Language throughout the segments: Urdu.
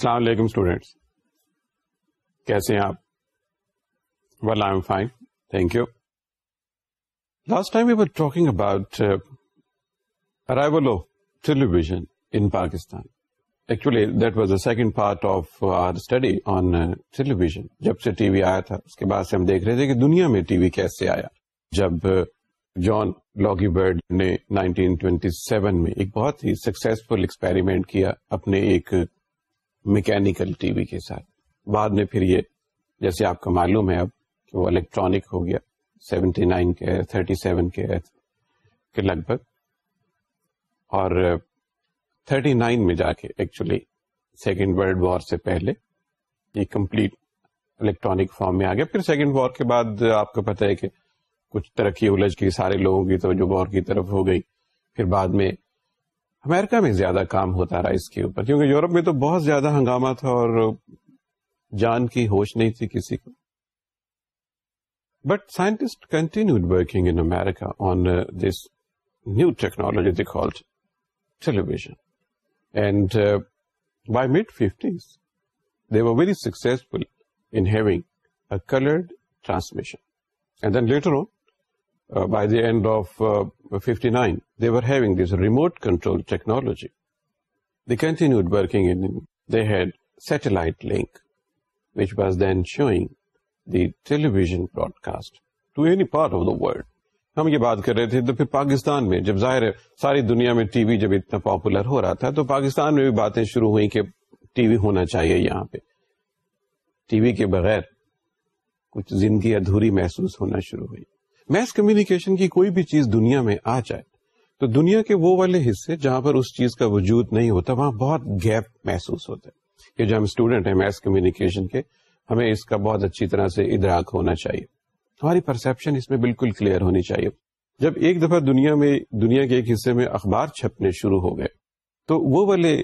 السلام علیکم اسٹوڈینٹس کیسے ہیں آپ well I am fine thank you last time you but talking about arrival of television in Pakistan actually that was the second part of our study on television جب سے ٹی وی آیا تھا اس کے بعد سے ہم دیکھ رہے تھے کہ دنیا میں ٹی وی کیسے آیا جب جان لاگی برڈ نے 1927 میں ایک بہت ہی سکسیسفل ایکسپیریمنٹ کیا اپنے ایک میکینکل ٹی وی کے ساتھ بعد میں پھر یہ جیسے آپ کو معلوم ہے اب کہ وہ الیکٹرانک ہو گیا سیونٹی نائن کے تھرٹی سیون کے کے لگ بھگ اور تھرٹی نائن میں جا کے ایکچولی سیکنڈ ورلڈ وار سے پہلے یہ کمپلیٹ الیکٹرانک فارم میں آ گیا پھر سیکنڈ وار کے بعد آپ کو پتہ ہے کہ کچھ ترقی الجھ گئی سارے لوگوں کی توجہ وار کی طرف ہو گئی پھر بعد میں امیرکا میں زیادہ کام ہوتا رہا اس کے اوپر کیونکہ یورپ میں تو بہت زیادہ ہنگامہ تھا اور جان کی ہوش نہیں تھی کسی کو but scientist working in America on this new technology دیکھ were very successful in having a coloured transmission and then later on by the end they nine the this this remote control technology continued working in, they link satellite was then showing the showing the broadcast to any part of the world ہم یہ بات کر رہے تھے تو پھر پاکستان میں جب ظاہر ہے ساری دنیا میں ٹی وی جب اتنا پاپولر ہو رہا تھا تو پاکستان میں بھی باتیں شروع ہوئی کہ ٹی وی ہونا چاہیے یہاں پہ ٹی وی کے بغیر کچھ زندگی ادھوری محسوس ہونا شروع ہوئی میس کمیونیکیشن کی کوئی بھی چیز دنیا میں آ جائے تو دنیا کے وہ والے حصے جہاں پر اس چیز کا وجود نہیں ہوتا وہاں بہت گیپ محسوس ہوتا ہے کہ جو ہم اسٹوڈینٹ ہیں میس کمیونیکیشن کے ہمیں اس کا بہت اچھی طرح سے ادراک ہونا چاہیے ہماری پرسپشن اس میں بالکل کلیئر ہونی چاہیے جب ایک دفعہ دنیا میں دنیا کے ایک حصے میں اخبار چھپنے شروع ہو گئے تو وہ والے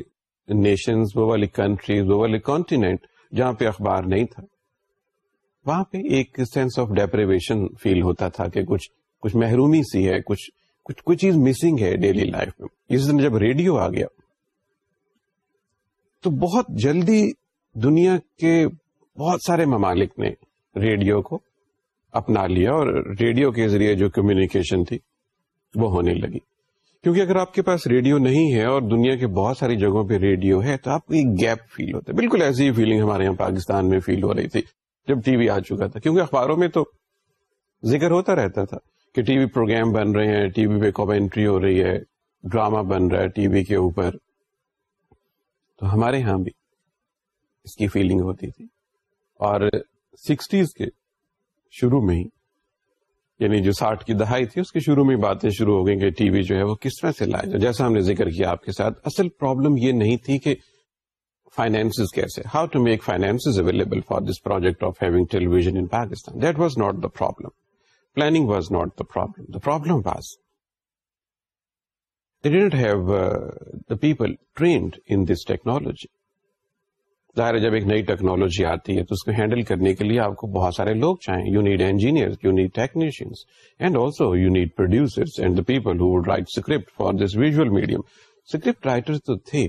نیشنز وہ والی کنٹریز وہ والے کانٹیننٹ جہاں پہ اخبار نہیں تھا وہاں پہ ایک سینس آف ڈیپریویشن فیل ہوتا تھا کہ کچھ کچھ محرومی سی ہے کچھ کچھ کوئی چیز مسنگ ہے ڈیلی لائف میں اس دن جب ریڈیو آ گیا تو بہت جلدی دنیا کے بہت سارے ممالک نے ریڈیو کو اپنا لیا اور ریڈیو کے ذریعے جو کمیونیکیشن تھی وہ ہونے لگی کیونکہ اگر آپ کے پاس ریڈیو نہیں ہے اور دنیا کے بہت ساری جگہوں پہ ریڈیو ہے تو آپ کو ایک گیپ فیل ہوتا ہے بالکل ایسی فیلنگ ہمارے یہاں پاکستان میں فیل ہو رہی تھی جب ٹی وی آ چکا تھا کیونکہ اخباروں میں تو ذکر ہوتا رہتا تھا کہ ٹی وی پروگرام بن رہے ہیں ٹی وی پہ کامنٹری ہو رہی ہے ڈراما بن رہا ہے ٹی وی کے اوپر تو ہمارے ہاں بھی اس کی فیلنگ ہوتی تھی اور سکسٹیز کے شروع میں ہی یعنی جو ساٹھ کی دہائی تھی اس کے شروع میں باتیں شروع ہو گئیں کہ ٹی وی جو ہے وہ کس طرح سے لائے جائے جیسا ہم نے ذکر کیا آپ کے ساتھ اصل پرابلم یہ نہیں تھی کہ فائنس کیسے how to make finance available for this project of having in Pakistan that was not the problem planning was not the problem the problem was didn't have the people trained in this technology ظاہر ہے جب ایک نئی ٹیکنالوجی آتی ہے تو اس کو ہینڈل کرنے کے لیے آپ کو بہت سارے لوگ چاہیں you need engineer you need technicians and also you need producer and the people who would write script for this visual medium script writer تو تھے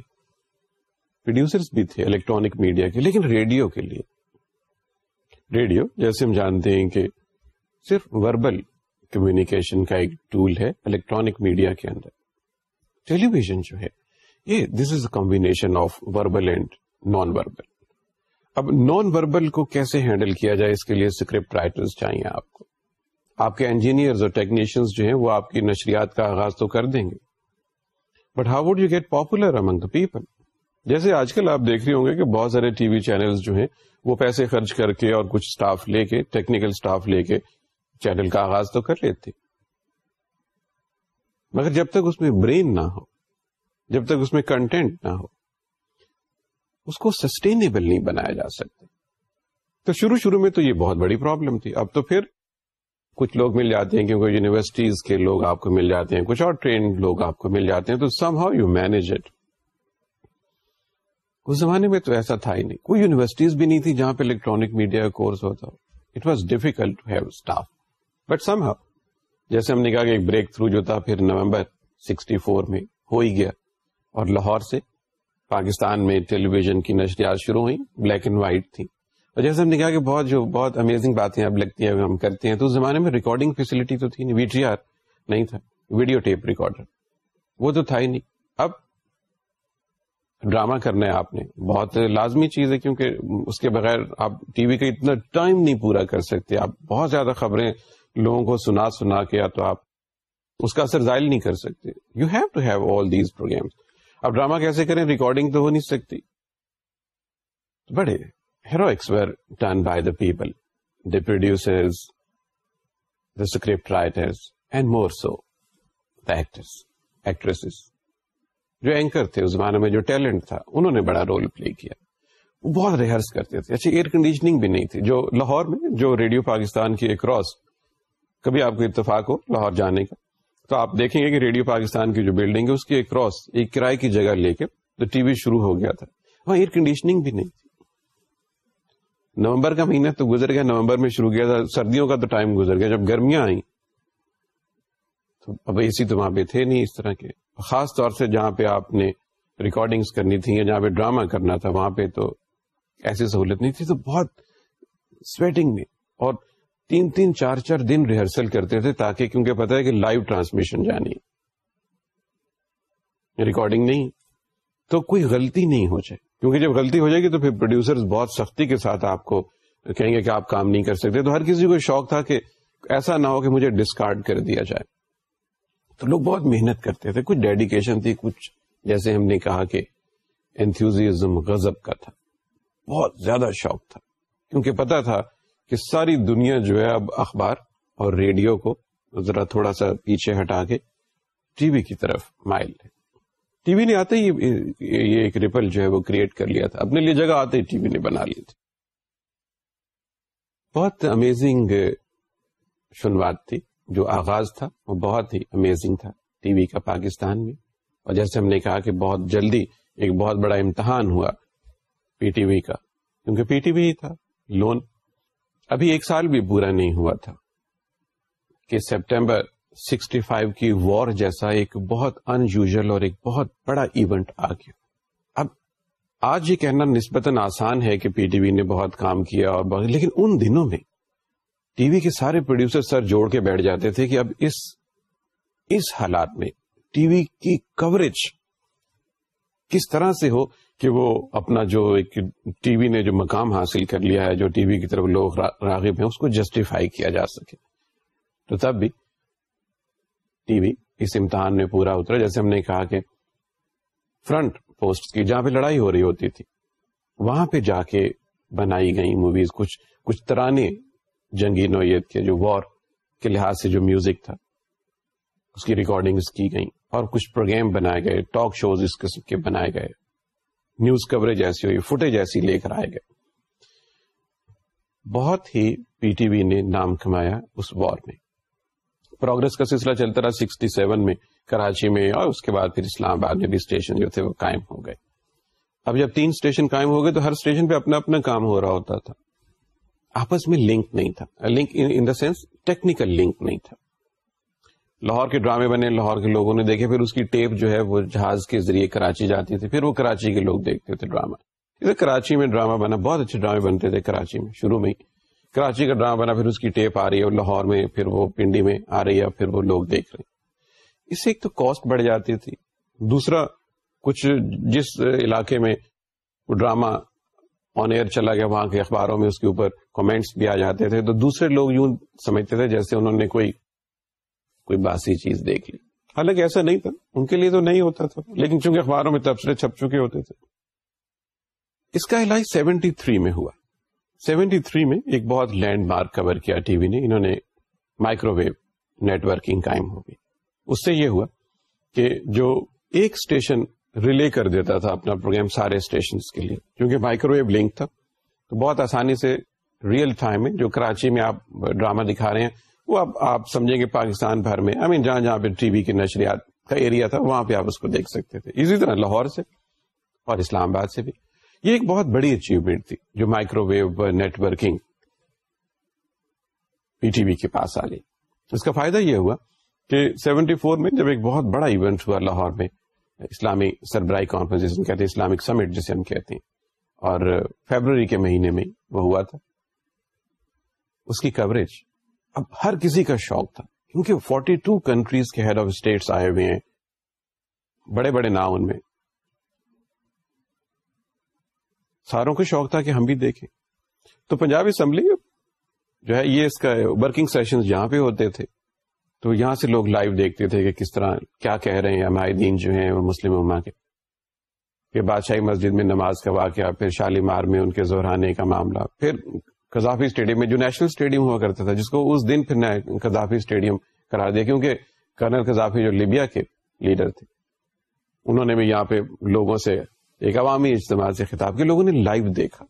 پروڈیوسرس بھی تھے الیکٹرانک میڈیا کے لیکن ریڈیو کے لیے ریڈیو جیسے ہم جانتے ہیں کہ صرف وربل کمیونیکیشن کا ایک ٹول ہے الیکٹرانک میڈیا کے اندر ٹیلی ویژن جو ہے یہ this is a combination of verbal and non verbal اب نان وربل کو کیسے ہینڈل کیا جائے اس کے لیے اسکرپٹ رائٹرز چاہیے آپ کو آپ کے انجینئرز اور ٹیکنیشینس جو ہیں وہ آپ کی نشریات کا آغاز تو کر دیں گے but how would you get popular among the people جیسے آج کل آپ دیکھ رہے ہوں گے کہ بہت سارے ٹی وی چینل جو ہیں وہ پیسے خرچ کر کے اور کچھ اسٹاف لے کے ٹیکنیکل اسٹاف لے کے چینل کا آغاز تو کر لیتے مگر جب تک اس میں برین نہ ہو جب تک اس میں کنٹینٹ نہ ہو اس کو سسٹینیبل نہیں بنایا جا سکتا تو شروع شروع میں تو یہ بہت بڑی پرابلم تھی اب تو پھر کچھ لوگ مل جاتے ہیں کیونکہ یونیورسٹیز کے لوگ آپ کو مل جاتے ہیں کچھ اور ٹرینڈ لوگ آپ کو مل جاتے ہیں تو somehow you manage it اس زمانے میں تو ایسا تھا ہی نہیں کوئی یونیورسٹیز بھی نہیں تھی جہاں پہ الیکٹرانک میڈیا کا کورس ہوتا it was difficult stuff but somehow جیسے ہم نے کہا کہ ایک بریک تھرو جو تھا پھر نومبر میں ہو ہی گیا اور لاہور سے پاکستان میں ٹیلی ویژن کی نشریات شروع ہوئی بلیک اینڈ وائٹ تھی اور جیسے ہم نے کہا کہ بہت جو بہت امیزنگ باتیں اب لگتی ہیں ہم کرتے ہیں تو اس زمانے میں ریکارڈنگ فیسلٹی تو تھی نہیں آر نہیں تھا ویڈیو ٹیپ ریکارڈر وہ تو تھا ہی نہیں اب ڈرامہ کرنا ہے آپ نے بہت لازمی چیز ہے کیونکہ اس کے بغیر آپ ٹی وی کا اتنا ٹائم نہیں پورا کر سکتے آپ بہت زیادہ خبریں لوگوں کو سنا سنا یا تو آپ اس کا اثر ظائل نہیں کر سکتے you have to have all these programmes اب ڈراما کیسے کریں ریکارڈنگ تو ہو نہیں سکتی بڑے heroics were done by the people the producers the script writers and more so the actors actress جو اینکر تھے اس زمانے میں جو ٹیلنٹ تھا انہوں نے بڑا رول پلے کیا وہ بہت ریہرس کرتے تھے اچھا ایئر کنڈیشننگ بھی نہیں تھی جو لاہور میں جو ریڈیو پاکستان کی ایک روز کبھی آپ کو اتفاق ہو لاہور جانے کا تو آپ دیکھیں گے کہ ریڈیو پاکستان کی جو بلڈنگ ہے اس کی ایک کراس ایک کرائے کی جگہ لے کے تو ٹی وی شروع ہو گیا تھا وہاں ایئر کنڈیشننگ بھی نہیں تھی نومبر کا مہینہ تو گزر گیا نومبر میں شروع کیا تھا سردیوں کا تو ٹائم گزر گیا جب گرمیاں آئیں اب اسی تو وہاں پہ تھے نہیں اس طرح کے خاص طور سے جہاں پہ آپ نے ریکارڈنگز کرنی تھی یا جہاں پہ ڈرامہ کرنا تھا وہاں پہ تو ایسی سہولت نہیں تھی تو بہت سویٹنگ میں اور تین تین چار چار دن ریہرسل کرتے تھے تاکہ کیونکہ پتا ہے کہ لائیو ٹرانسمیشن جانی ریکارڈنگ نہیں تو کوئی غلطی نہیں ہو جائے کیونکہ جب غلطی ہو جائے گی تو پھر پروڈیوسر بہت سختی کے ساتھ آپ کو کہیں گے کہ آپ کام نہیں کر سکتے تو ہر کسی کو شوق تھا کہ ایسا نہ ہو کہ مجھے ڈسکارڈ کر دیا جائے تو لوگ بہت محنت کرتے تھے کچھ ڈیڈیکیشن تھی کچھ جیسے ہم نے کہا کہ انتوزم غزب کا تھا بہت زیادہ شوق تھا کیونکہ پتا تھا کہ ساری دنیا جو ہے اب اخبار اور ریڈیو کو ذرا تھوڑا سا پیچھے ہٹا کے ٹی وی کی طرف مائل ہے ٹی وی نے آتے ہی یہ ایک ریپل جو ہے وہ کریٹ کر لیا تھا اپنے لیے جگہ آتے ہی ٹی وی نے بنا لی تھی بہت امیزنگ شنوات تھی جو آغاز تھا وہ بہت ہی امیزنگ تھا ٹی وی کا پاکستان میں اور جیسے ہم نے کہا کہ بہت جلدی ایک بہت بڑا امتحان ہوا پی ٹی وی کا کیونکہ پی ٹی وی تھا لون ابھی ایک سال بھی پورا نہیں ہوا تھا کہ سپٹمبر سکسٹی فائیو کی وار جیسا ایک بہت ان یوژل اور ایک بہت بڑا ایونٹ آ گیا اب آج یہ کہنا نسبتاً آسان ہے کہ پی ٹی وی نے بہت کام کیا اور بہت لیکن ان دنوں میں ٹی وی کے سارے پروڈیوسر سر جوڑ کے بیٹھ جاتے تھے کہ اب اس اس حالات میں ٹی وی کی کوریج کس طرح سے ہو کہ وہ اپنا جو ایک ٹی وی نے جو مقام حاصل کر لیا ہے جو ٹی وی کی طرف لوگ راغب ہیں اس کو جسٹیفائی کیا جا سکے تو تب بھی ٹی وی اس امتحان میں پورا اترا جیسے ہم نے کہا کہ فرنٹ پوسٹ کی جہاں پہ لڑائی ہو رہی ہوتی تھی وہاں پہ جا کے بنائی گئی موویز کچھ کچھ ترانے جنگی نوعیت کے جو وار کے لحاظ سے جو میوزک تھا اس کی ریکارڈنگ کی گئیں اور کچھ پروگرام بنائے گئے ٹاک شوز اس قسم کے بنائے گئے نیوز کوریج ایسی ہوئی فوٹیج ایسی لے کر آئے گئے بہت ہی پی ٹی وی نے نام کمایا اس وار میں پروگرس کا سلسلہ چلتا رہا سکسٹی سیون میں کراچی میں اور اس کے بعد پھر اسلام آباد میں بھی اسٹیشن جو تھے وہ قائم ہو گئے اب جب تین اسٹیشن قائم ہو گئے تو ہر اسٹیشن پہ اپنا اپنا کام ہو رہا ہوتا تھا آپس میں لنک نہیں تھا link in the sense technical link نہیں تھا لاہور کے ڈرامے بنے لاہور کے لوگوں نے دیکھے پھر اس کی ٹیپ جو ہے وہ جہاز کے ذریعے کراچی جاتی تھی پھر وہ کراچی کے لوگ دیکھتے تھے ڈراما ادھر کراچی میں ڈرامہ بنا بہت اچھے ڈرامے بنتے تھے کراچی میں شروع میں کراچی کا ڈرامہ بنا پھر اس کی ٹیپ آ رہی ہے لاہور میں پھر وہ پنڈی میں آ رہی ہے پھر وہ لوگ دیکھ رہے ہیں اس سے ایک تو کاسٹ بڑھ جاتی تھی دوسرا کچھ جس علاقے میں وہ ڈرامہ آن ایئر چلا گیا وہاں کے اخباروں میں اس کے اوپر کامنٹس بھی آ جاتے تھے تو دوسرے لوگ یوں سمجھتے تھے جیسے انہوں نے کوئی کوئی باسی چیز دیکھ لی حالانکہ ایسا نہیں تھا ان کے لیے تو نہیں ہوتا تھا لیکن چونکہ اخباروں میں تبصرے چھپ چکے ہوتے تھے اس کا علاج سیونٹی تھری میں ہوا سیونٹی تھری میں ایک بہت لینڈ مارک کور کیا ٹی وی نے نے انہوں مائکرو ویو نیٹورکنگ قائم ہو گئی اس سے یہ ہوا کہ جو ایک اسٹیشن ریلے کر دیتا تھا اپنا پروگرام سارے اسٹیشن کے لیے کیونکہ مائکرو ویو لنک تھا تو بہت آسانی سے ریئل ٹائم میں جو کراچی میں آپ ڈرامہ دکھا رہے ہیں وہ آپ سمجھیں گے پاکستان بھر میں آئی مین جہاں جہاں پہ ٹی وی کے نشریات کا ایریا تھا وہاں پہ آپ اس کو دیکھ سکتے تھے اسی طرح لاہور سے اور اسلام آباد سے بھی یہ ایک بہت بڑی اچیومنٹ تھی جو microwave networking P T V کے پاس آ گئی اس کا فائدہ یہ ہوا کہ سیونٹی فور میں جب ایک بہت بڑا ایونٹ ہوا لاہور میں اسلامی سربراہی کانفرنس ہم کہتے ہیں اسلامک سمٹ جسے ہم کہتے ہیں اور فیبرری کے مہینے میں وہ ہوا تھا اس کی کوریج اب ہر کسی کا شوق تھا کیونکہ 42 ٹو کنٹریز کے ہیڈ آف اسٹیٹس آئے ہوئے ہیں بڑے بڑے نام ان میں ساروں کو شوق تھا کہ ہم بھی دیکھیں تو پنجاب اسمبلی جو ہے یہ اس کا ورکنگ سیشن جہاں پہ ہوتے تھے تو یہاں سے لوگ لائیو دیکھتے تھے کہ کس طرح کیا کہہ رہے ہیں دین جو ہیں وہ مسلم اما کے پھر بادشاہی مسجد میں نماز کا واقعہ پھر شالیمار میں ان کے زہرانے کا معاملہ پھر قذافی اسٹیڈیم میں جو نیشنل اسٹیڈیم ہوا کرتا تھا جس کو اس دن پھر قذافی اسٹیڈیم قرار دیا کیونکہ کرنل قذافی جو لیبیا کے لیڈر تھے انہوں نے بھی یہاں پہ لوگوں سے ایک عوامی اجتماع سے خطاب کے لوگوں نے لائیو دیکھا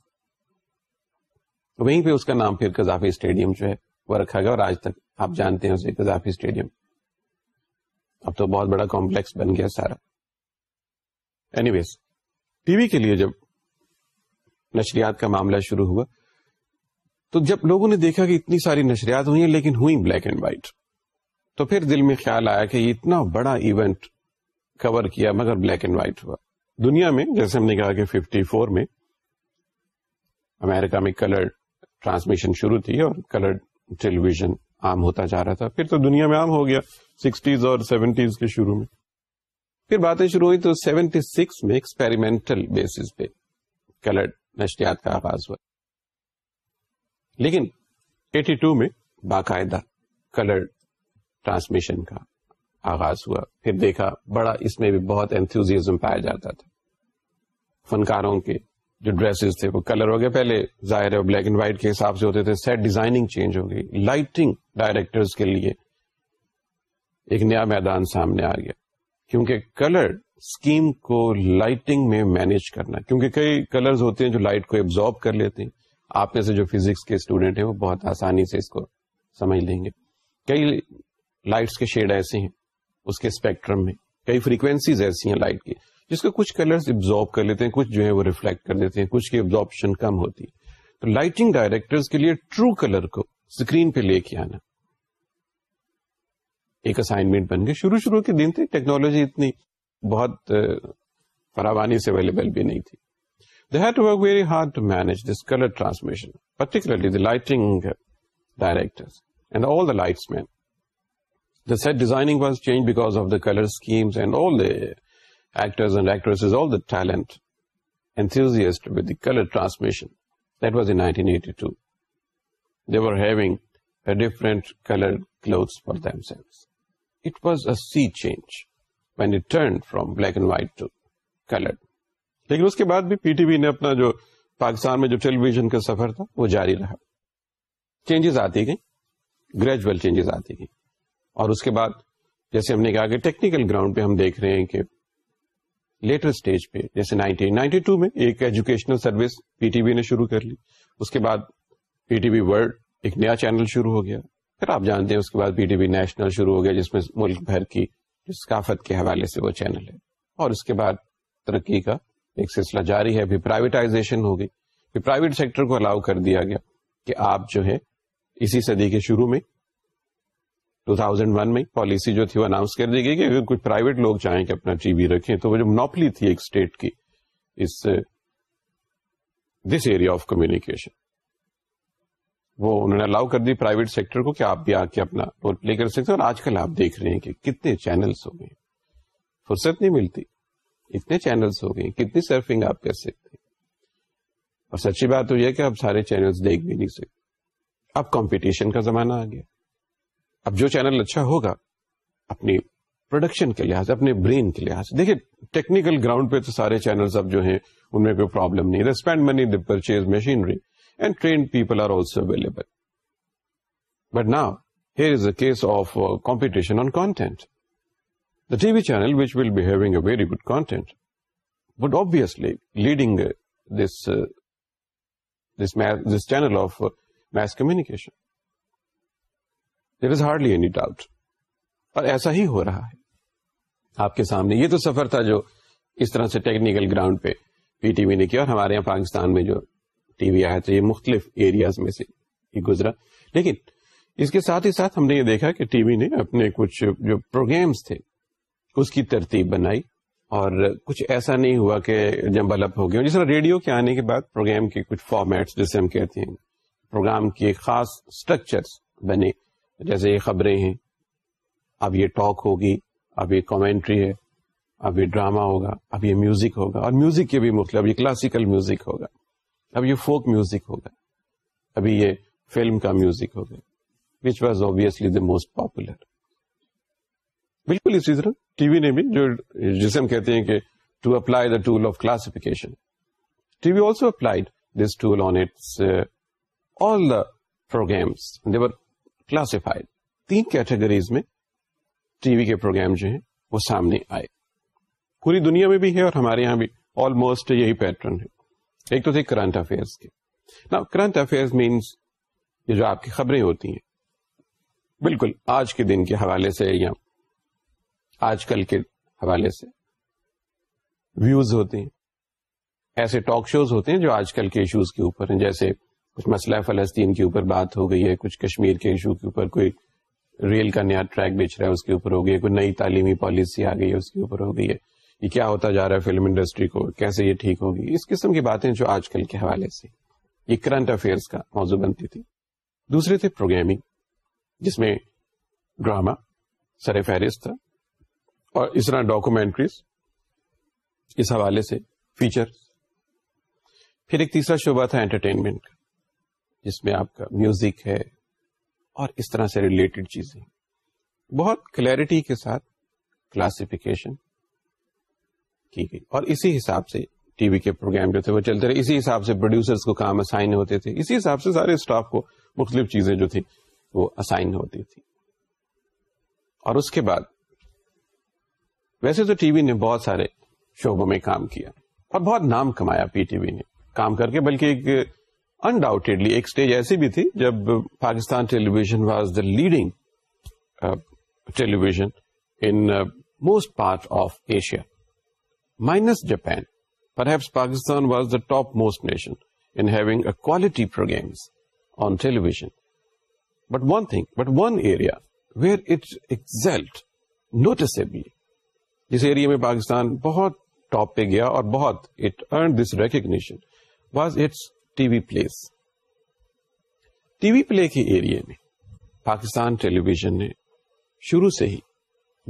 وہیں پہ اس کا نام پھر قذافی اسٹیڈیم جو ہے وہ رکھا گیا اور آج تک آپ جانتے ہیں اسے اسٹیڈیم اب تو بہت بڑا کمپلیکس بن گیا سارا اینی ویز ٹی وی کے لیے جب نشریات کا معاملہ شروع ہوا تو جب لوگوں نے دیکھا کہ اتنی ساری نشریات ہوئی ہیں لیکن ہوئی بلیک اینڈ وائٹ تو پھر دل میں خیال آیا کہ اتنا بڑا ایونٹ کور کیا مگر بلیک اینڈ وائٹ ہوا دنیا میں جیسے ہم نے کہا کہ ففٹی فور میں امیرکا میں کلرڈ ٹرانسمیشن شروع تھی اور کلرڈ ٹیلیویژن عام ہوتا جا رہا تھا پھر تو دنیا میں عام ہو گیا سکسٹیز اور سیونٹیز کے شروع میں پھر باتیں شروع ہوئی تو سیونٹی سکس میں ایکسپیریمنٹل بیس پہ کلرڈ نشریات کا آغاز ہوا لیکن ایٹی ٹو میں باقاعدہ کلرڈ ٹرانسمیشن کا آغاز ہوا پھر دیکھا بڑا اس میں بھی بہت انتوزیزم پایا جاتا تھا فنکاروں کے جو ڈریسز تھے وہ کلر ہو گئے پہلے ظاہر ہے بلیک اینڈ وائٹ کے حساب سے ہوتے تھے سیٹ ڈیزائننگ چینج ہو گئی لائٹنگ ڈائریکٹرز کے لیے ایک نیا میدان سامنے آ گیا کیونکہ کلر اسکیم کو لائٹنگ میں مینج کرنا کیونکہ کئی کلرز ہوتے ہیں جو لائٹ کو ایبزارب کر لیتے ہیں آپ میں سے جو فزکس کے اسٹوڈینٹ ہیں وہ بہت آسانی سے اس کو سمجھ لیں گے کئی لائٹس کے شیڈ ایسے ہیں اس کے اسپیکٹرم میں کئی فریکوینسیز ایسی ہیں لائٹ کی جس کچھ کلرز ابزارب کر لیتے ہیں کچھ جو ہے وہ ریفلیکٹ کر دیتے ہیں کچھ کی ابزاربشن کم ہوتی ہے تو لائٹنگ ڈائریکٹر کے لیے ٹرو کلر کو اسکرین پہ لے کے آنا ایک اسائنمنٹ بن گئے شروع شروع کے دن تھے ٹیکنالوجی اتنی بہت فراوانی سے اویلیبل بھی نہیں تھی had to work very hard to manage this colour transmission particularly the lighting directing was change because of the colour actors and actresses, all the talent, enthusiast with the color transmission. That was in 1982. They were having a different colored clothes for themselves. It was a sea change when it turned from black and white to colored. لیکن اس کے بعد بھی پی ٹی وی نے اپنا جو پاکستان میں جو ٹیلی ویژن کا سفر تھا وہ جاری رہا چینجز آتی گئیں گریجویل چینجز آتی گئیں اور اس کے بعد جیسے ہم نے کہا کہ ٹیکنیکل گراؤنڈ پہ ہم دیکھ رہے ہیں کہ لیٹر اسٹیج پہ جیسے 1992 میں ایک educational service P T B نے شروع کر لی اس کے بعد پی ٹی ورلڈ ایک نیا چینل شروع ہو گیا پھر آپ جانتے ہیں اس کے بعد پی ٹی نیشنل شروع ہو گیا جس میں ملک بھر کی ثقافت کے حوالے سے وہ چینل ہے اور اس کے بعد ترقی کا ایک سلسلہ جاری ہے پرائیویٹائزیشن ہو گئی پرائیویٹ سیکٹر کو الاؤ کر دیا گیا کہ آپ جو ہے اسی صدی کے شروع میں 2001 میں پالیسی جو تھی وہ اناؤنس کر دی گئی کہ اگر کچھ پرائیویٹ لوگ چاہیں کہ اپنا ٹی وی رکھیں تو وہ جو نوپلی تھی ایک اسٹیٹ کی اس دس ایریا آف کمیونیکیشن وہ انہوں نے الاؤ کر دی پرائیویٹ سیکٹر کو کہ آپ بھی آ کے اپنا رول پلے کر سکتے اور آج کل آپ دیکھ رہے ہیں کہ کتنے چینلس ہو گئے فرصت نہیں ملتی اتنے چینلس ہو گئے کتنی سرفنگ آپ کر سکتے اور سچی بات تو یہ کہ آپ سارے چینلس دیکھ بھی نہیں سکتے اب کمپٹیشن کا زمانہ آ گیا اب جو چینل اچھا ہوگا اپنی پروڈکشن کے لحاظ اپنے برین کے لحاظ سے ٹیکنیکل گراؤنڈ پہ تو سارے چینل ہیں ان میں کوئی پرابلم نہیں money purchase machinery and trained people are also available but now here is a case of competition on content the T V channel which will be having a very good content but obviously leading this this this channel of mass communication there is hardly any doubt اور ایسا ہی ہو رہا ہے آپ کے سامنے یہ تو سفر تھا جو اس طرح سے ٹیکنیکل گراؤنڈ پہ پی ٹی وی نے کیا اور ہمارے یہاں پاکستان میں جو ٹی وی آیا تھا یہ مختلف ایریاز میں سے گزرا لیکن اس کے ساتھ ہی ساتھ ہم نے یہ دیکھا کہ ٹی وی نے اپنے کچھ جو پروگرامس تھے اس کی ترتیب بنائی اور کچھ ایسا نہیں ہوا کہ ڈلپ ہو گیا جس طرح ریڈیو کے آنے کے بعد پروگرام کے کچھ فارمیٹس جسے ہم کہتے ہیں پروگرام کے خاص اسٹرکچرس بنے جیسے یہ خبریں ہیں اب یہ ٹاک ہوگی اب یہ کامنٹری ہے اب یہ ڈراما ہوگا اب یہ میوزک ہوگا اور میوزک کے بھی اب مطلب، یہ کلاسیکل میوزک ہوگا اب یہ فوک میوزک ہوگا ابھی یہ فلم کا میوزک ہوگا which was the most popular بالکل اسی طرح ٹی وی نے بھی جو جسم کہتے ہیں کہ to apply the tool of classification TV also applied this tool on its all the programs they've classified تین کیٹیگریز میں ٹی وی کے پروگرام جو ہیں وہ سامنے آئے پوری دنیا میں بھی ہے اور ہمارے یہاں بھی آلموسٹ یہی پیٹرن ہے ایک تو تھے کرنٹ افیئرس کے نا کرنٹ افیئر مینس یہ جو آپ کی خبریں ہوتی ہیں بالکل آج کے دن کے حوالے سے یا آج کل کے حوالے سے ویوز ہوتے ہیں ایسے ٹاک شوز ہوتے ہیں جو آج کل کے ایشوز کے اوپر ہیں جیسے کچھ مسئلہ فلسطین کے اوپر بات ہو گئی ہے کچھ کشمیر کے ایشو کے اوپر کوئی ریل کا نیا ٹریک بیچ رہا ہے اس کے اوپر ہو گئی ہے کوئی نئی تعلیمی پالیسی آ گئی ہے اس کے اوپر ہو گئی ہے یہ کیا ہوتا جا رہا ہے فلم انڈسٹری کو کیسے یہ ٹھیک ہوگی اس قسم کی باتیں جو آج کل کے حوالے سے یہ کرنٹ افیئرس کا موضوع بنتی تھی دوسرے تھے پروگرامنگ جس میں ڈراما سر فہرست تھا اور اس طرح ڈاکومینٹریز اس حوالے سے فیچر پھر ایک تیسرا شعبہ تھا انٹرٹینمنٹ کا جس میں آپ کا میوزک ہے اور اس طرح سے ریلیٹڈ چیزیں بہت کلیئرٹی کے ساتھ کلاسیفیکیشن کی گئی اور اسی حساب سے ٹی وی کے پروگرام جو تھے وہ چلتے رہے اسی حساب سے کو کام اسائن ہوتے تھے اسی حساب سے سارے اسٹاف کو مختلف چیزیں جو تھیں وہ اسائن ہوتی تھی اور اس کے بعد ویسے تو ٹی وی نے بہت سارے شعبوں میں کام کیا اور بہت نام کمایا پی ٹی وی نے کام کر کے بلکہ ایک انڈاؤٹیڈلی ایک اسٹیج ایسی بھی تھی جب Pakistan television was the leading uh, television in most part of Asia minus Japan perhaps Pakistan was the top most nation in having a quality programmes on television but one thing but one area where it's exalt notice جس ایریا میں پاکستان بہت ٹاپ پہ گیا اور بہت it earn this recognition was its T V plays T V play کے ایریا میں پاکستان ٹیلی ویژن نے شروع سے ہی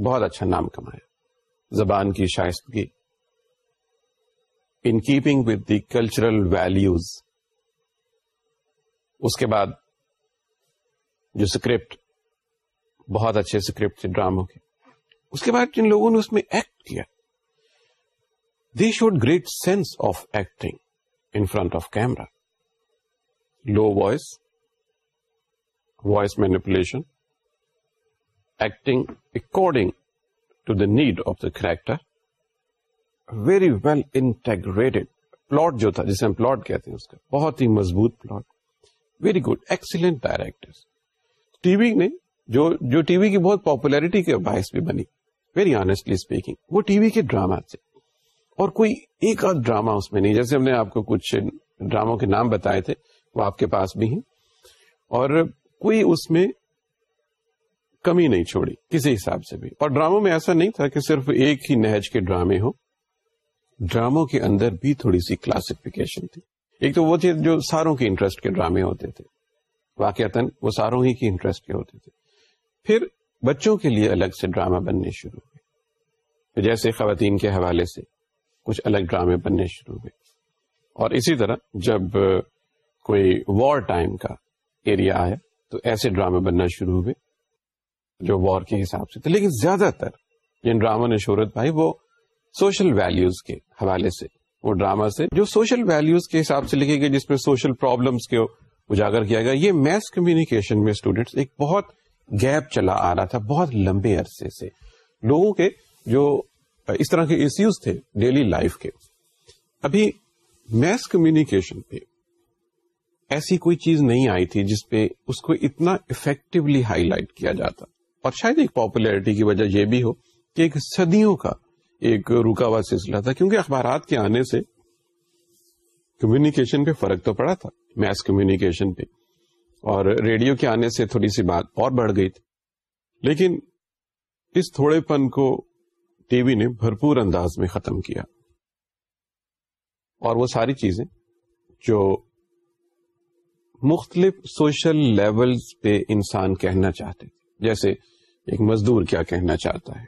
بہت اچھا نام کمایا زبان کی شائستگی in keeping with the cultural values اس کے بعد جو اسکرپٹ بہت اچھے اسکرپٹ تھے ڈراموں کے اس کے بعد جن لوگوں نے اس میں ایکٹ کیا they showed great sense of acting in front of camera low voice voice manipulation acting according to the need of the character very well integrated plot plot جو تھا جسے ہم کہتے ہیں اس کا بہت ہی مضبوط plot very good excellent director T V نے جو جو ٹی وی کی بہت پاپولیرٹی کے باعث بھی بنی ویری آنےسٹلی اسپیکنگ وہ ٹی وی کے ڈراما تھے اور کوئی ایک آدھ ڈراما اس میں نہیں جیسے ہم نے آپ کو کچھ ڈراموں کے نام بتائے تھے وہ آپ کے پاس بھی ہیں اور کوئی اس میں کمی نہیں چھوڑی کسی حساب سے بھی اور ڈراموں میں ایسا نہیں تھا کہ صرف ایک ہی نہج کے ڈرامے ہو ڈراموں کے اندر بھی تھوڑی سی کلاسفکیشن تھی ایک تو وہ تھے جو ساروں کے انٹرسٹ کے ڈرامے ہوتے تھے واقعات وہ ساروں ہی کے انٹرسٹ کے ہوتے تھے پھر بچوں کے لیے الگ سے ڈرامہ بننے شروع ہوئے جیسے خواتین کے حوالے سے کچھ الگ ڈرامے بننے شروع ہوئے اور اسی طرح جب کوئی وار ٹائم کا ایریا ہے تو ایسے ڈرامے بننا شروع ہوئے جو وار کے حساب سے تھے لیکن زیادہ تر جن ڈراموں نے شہرت پائی وہ سوشل ویلیوز کے حوالے سے وہ ڈراما سے جو سوشل ویلیوز کے حساب سے لکھے گئے جس میں سوشل پرابلمس کے اجاگر کیا گیا یہ میس کمیونیکیشن میں اسٹوڈینٹس ایک بہت گیپ چلا آ رہا تھا بہت لمبے عرصے سے لوگوں کے جو اس طرح کے ایشوز تھے ڈیلی لائف کے ابھی میس کمیونیکیشن پہ ایسی کوئی چیز نہیں آئی تھی جس پہ اس کو اتنا افیکٹولی ہائی لائٹ کیا جاتا اور شاید ایک پاپولیرٹی کی وجہ یہ بھی ہو کہ ایک صدیوں کا ایک رکا ہوا سلسلہ تھا کیونکہ اخبارات کے آنے سے کمیونیکیشن پہ فرق تو پڑا تھا میس کمیونیکیشن پہ اور ریڈیو کے آنے سے تھوڑی سی بات اور بڑھ گئی تھی لیکن اس تھوڑے پن کو ٹی وی نے بھرپور انداز میں ختم کیا اور وہ ساری چیزیں جو مختلف سوشل لیول پہ انسان کہنا چاہتے جیسے ایک مزدور کیا کہنا چاہتا ہے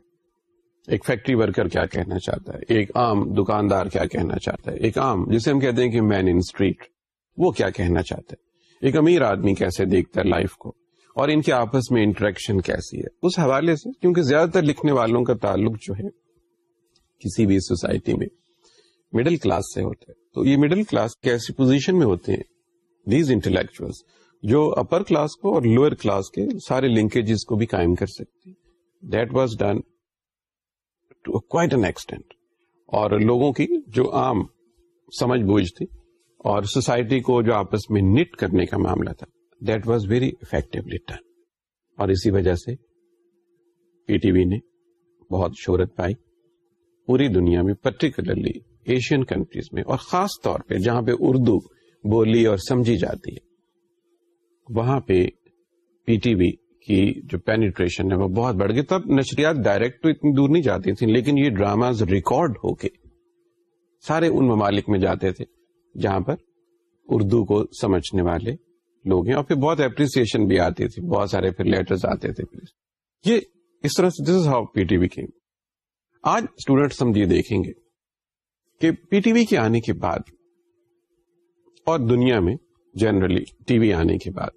ایک فیکٹری ورکر کیا کہنا چاہتا ہے ایک عام دکاندار کیا کہنا چاہتا ہے ایک عام جسے ہم کہتے ہیں کہ مین ان اسٹریٹ وہ کیا کہنا چاہتا ہے ایک امیر آدمی کیسے دیکھتا ہے لائف کو اور ان کے آپس میں انٹریکشن کیسی ہے اس حوالے سے کیونکہ زیادہ تر لکھنے والوں کا تعلق جو ہے کسی بھی سوسائٹی میں مڈل کلاس سے ہوتا ہے تو یہ مڈل کلاس کیسی پوزیشن میں ہوتے ہیں دیز انٹلیکچوئل جو اپر کلاس کو اور لوئر کلاس کے سارے لنکیجز کو بھی قائم کر سکتی that was quite an extent اور لوگوں کی جو عام سمجھ بوجھ تھی اور سوسائٹی کو جو آپس میں نٹ کرنے کا معاملہ تھا that was very effectively done اور اسی وجہ سے پی ٹی وی نے بہت شہرت پائی پوری دنیا میں پرٹیکولرلی ایشین کنٹریز میں اور خاص طور پہ جہاں پہ اردو بولی اور سمجھی جاتی ہے وہاں پہ پی ٹی وی کی جو پینیٹریشن ہے وہ بہت بڑھ گئی تب نشریات ڈائریکٹ تو اتنی دور نہیں جاتی تھیں لیکن یہ ڈراماز ریکارڈ ہو کے سارے ان ممالک میں جاتے تھے جہاں پر اردو کو سمجھنے والے لوگ ہیں اور پھر بہت اپریسیشن بھی آتی تھی بہت سارے پھر لیٹرز آتے تھے پھر یہ اس طرح سے this is how P T V came آج اسٹوڈینٹس ہم یہ دیکھیں گے کہ پی ٹی وی کے آنے کے بعد اور دنیا میں جنرلی ٹی وی آنے کے بعد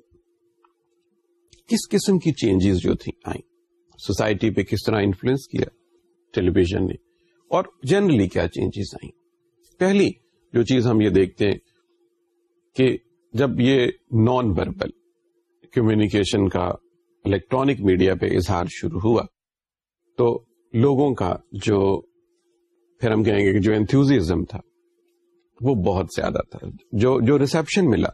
کس قسم کی چینجز جو تھی آئی سوسائٹی پہ کس طرح انفلوئنس کیا ٹیلی ویژن نے اور جنرلی کیا چینجز آئی پہلی جو چیز ہم یہ دیکھتے ہیں کہ جب یہ نان وربل کمیونیکیشن کا الیکٹرانک میڈیا پہ اظہار شروع ہوا تو لوگوں کا جو پھر ہم کہیں گے کہ جو انتوزم تھا وہ بہت زیادہ تھا جو جو ریسپشن ملا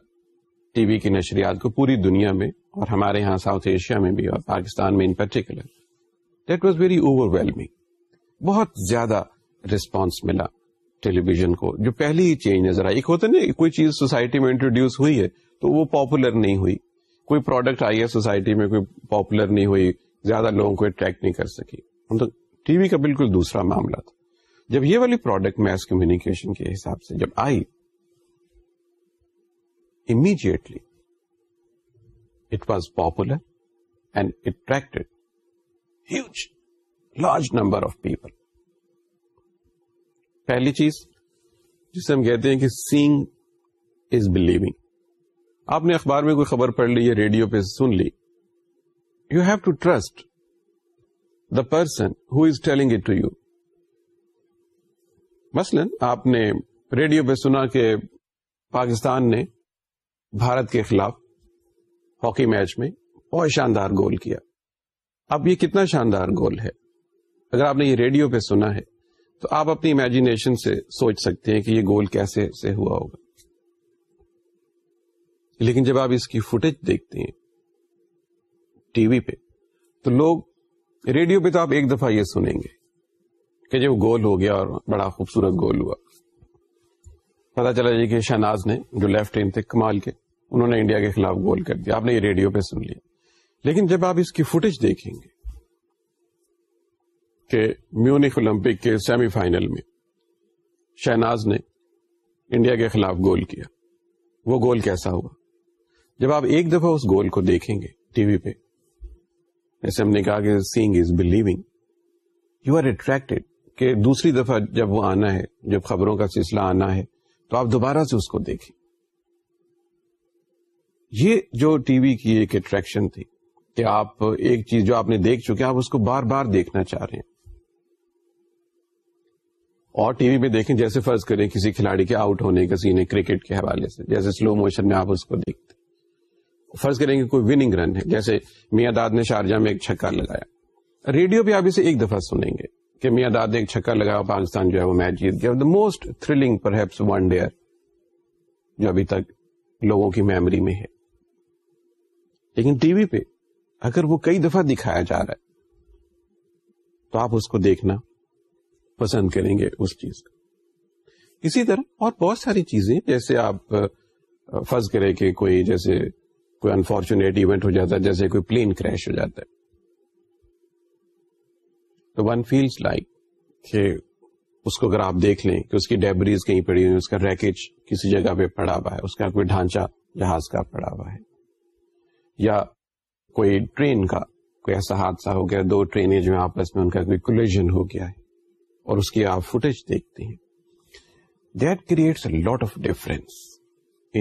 ٹی وی کی نشریات کو پوری دنیا میں اور ہمارے ہاں ساؤتھ ایشیا میں بھی اور پاکستان میں in particular that was very overwhelming بہت زیادہ ریسپانس ملا ٹیلی ویژن کو جو پہلی چینج نظر آئی ایک ہوتا نا کوئی چیز سوسائٹی میں انٹروڈیوس ہوئی ہے تو وہ پاپولر نہیں ہوئی کوئی پروڈکٹ آئی ہے سوسائٹی میں کوئی پاپولر نہیں ہوئی زیادہ لوگوں کو اٹریکٹ نہیں کر سکی تو ٹی وی کا بالکل دوسرا معاملہ تھا جب یہ والی پروڈکٹ میس کمیونیکیشن کے حساب سے جب آئی immediately it was popular and attracted huge large number of people پہلی چیز جسے ہم کہتے ہیں کہ سینگ از بلیونگ آپ نے اخبار میں کوئی خبر پڑھ لی یا ریڈیو پہ سن لی you have to trust the person who is telling it to you مثلا آپ نے ریڈیو پہ سنا کہ پاکستان نے بھارت کے خلاف ہاکی میچ میں بہت شاندار گول کیا اب یہ کتنا شاندار گول ہے اگر آپ نے یہ ریڈیو پہ سنا ہے تو آپ اپنی امیجنیشن سے سوچ سکتے ہیں کہ یہ گول کیسے سے ہوا ہوگا لیکن جب آپ اس کی فوٹیج دیکھتے ہیں ٹی وی پہ تو لوگ ریڈیو پہ تو آپ ایک دفعہ یہ سنیں گے کہ جی وہ گول ہو گیا اور بڑا خوبصورت گول ہوا پتا چلا جی کہ شہناز نے جو لیفٹ ہینڈ تھے کمال کے انہوں نے انڈیا کے خلاف گول کر دیا آپ نے یہ ریڈیو پہ سن لیا لیکن جب آپ اس کی فوٹیج دیکھیں گے کہ میونک اولمپک کے سیمی فائنل میں شہناز نے انڈیا کے خلاف گول کیا وہ گول کیسا ہوا جب آپ ایک دفعہ اس گول کو دیکھیں گے ٹی وی پہ جیسے ہم نے کہا کہ seeing is believing you are attracted کہ دوسری دفعہ جب وہ آنا ہے جب خبروں کا سلسلہ آنا ہے تو آپ دوبارہ سے اس کو دیکھیں یہ جو ٹی وی کی ایک اٹریکشن تھی کہ آپ ایک چیز جو آپ نے دیکھ چکے آپ اس کو بار بار دیکھنا چاہ رہے ہیں اور ٹی وی میں دیکھیں جیسے فرض کریں کسی کھلاڑی کے آؤٹ ہونے سین ہے کرکٹ کے حوالے سے جیسے سلو موشن میں آپ اس کو دیکھتے فرض کریں کہ کوئی وننگ رن ہے جیسے میاں داد نے شارجہ میں ایک چھکا لگایا ریڈیو پہ آپ اسے ایک دفعہ سنیں گے کہ میاں داد ایک چھکا لگا پاکستان جو ہے وہ میچ جیت گیا the most thrilling perhaps one there جو ابھی تک لوگوں کی میموری میں ہے لیکن ٹی وی پہ اگر وہ کئی دفعہ دکھایا جا رہا ہے تو آپ اس کو دیکھنا پسند کریں گے اس چیز کو اسی طرح اور بہت ساری چیزیں جیسے آپ فرض کرے کہ کوئی جیسے کوئی انفارچونیٹ ایونٹ ہو جاتا ہے جیسے کوئی پلین کریش ہو جاتا ہے تو ون فیلس لائک کہ اس کو اگر آپ دیکھ لیں کہ اس کی ڈیبریز کہیں پڑی ہوئی اس کا ریکیج کسی جگہ پہ پڑا ہوا ہے اس کا کوئی ڈھانچہ جہاز کا پڑا ہوا ہے یا کوئی ٹرین کا کوئی ایسا حادثہ ہو گیا دو ٹرینیں جو آپس میں ان کا کوئی کولیجن ہو گیا ہے اور اس کی آپ فوٹیج دیکھتے ہیں that creates a lot of difference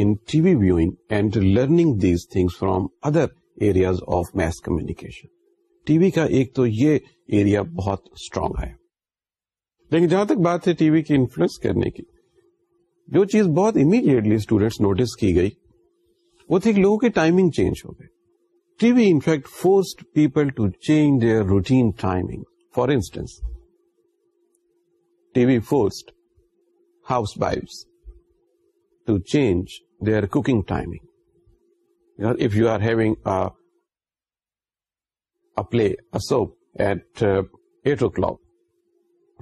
in T V viewing and learning these things from other areas of mass communication T V کا ایک تو یہ ایریا بہت اسٹرانگ ہے لیکن جہاں تک بات ہے ٹی وی کی انفلوئنس کرنے کی جو چیز بہت امیڈیٹلی اسٹوڈینٹس نوٹس کی گئی وہ تھی لوگوں کے ٹائمنگ چینج ہو گئے T V in fact force people to change their routine timing for instance T V forced housewife to change their cooking timing if you are having play show at eight o'clock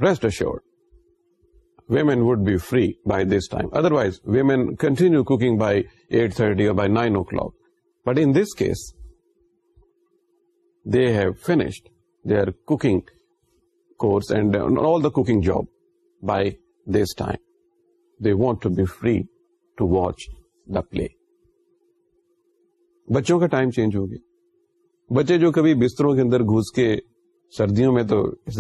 rest assured women would be free by this time otherwise women continue cooking by eight thirty or by nine o'clock but in this case they have finished they are cooking course and all the cooking job by this time they want to be free to watch the play بچوں کا ٹائم چینج ہو گیا بچے جو کبھی بستروں کے اندر گھس کے سردیوں میں تو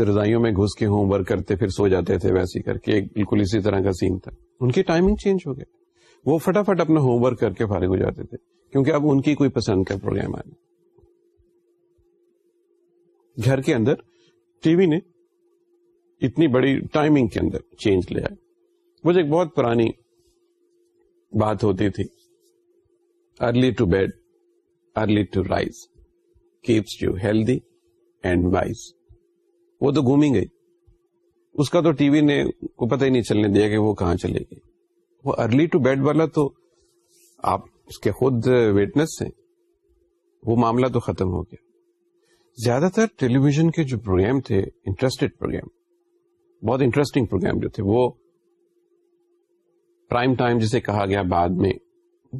رضائیوں میں گھس کے ہوم ورک کرتے پھر سو جاتے تھے ویسی کر کے بالکل اسی طرح کا سین تھا ان کی ٹائمنگ چینج ہو گئی وہ فٹافٹ اپنا ہوم ورک کر کے فارغ ہو جاتے تھے کیونکہ اب ان کی کوئی پسند کا پروگرام آیا گھر کے اندر ٹی وی نے اتنی بڑی ٹائمنگ کے اندر چینج لیا ایک بہت پرانی بات ہوتی تھی early to bed early to rise وہ تو گھومی گئی اس کا تو ٹی وی نے کو پتہ ہی نہیں چلنے دیا کہ وہ کہاں چلے گی وہ ارلی ٹو بیڈ والا تو آپ اس کے خود ویٹنس ہیں وہ معاملہ تو ختم ہو گیا زیادہ تر ٹیلی ویژن کے جو پروگرام تھے انٹرسٹڈ پروگرام بہت انٹرسٹنگ پروگرام جو تھے وہ پرائم ٹائم جسے کہا گیا بعد میں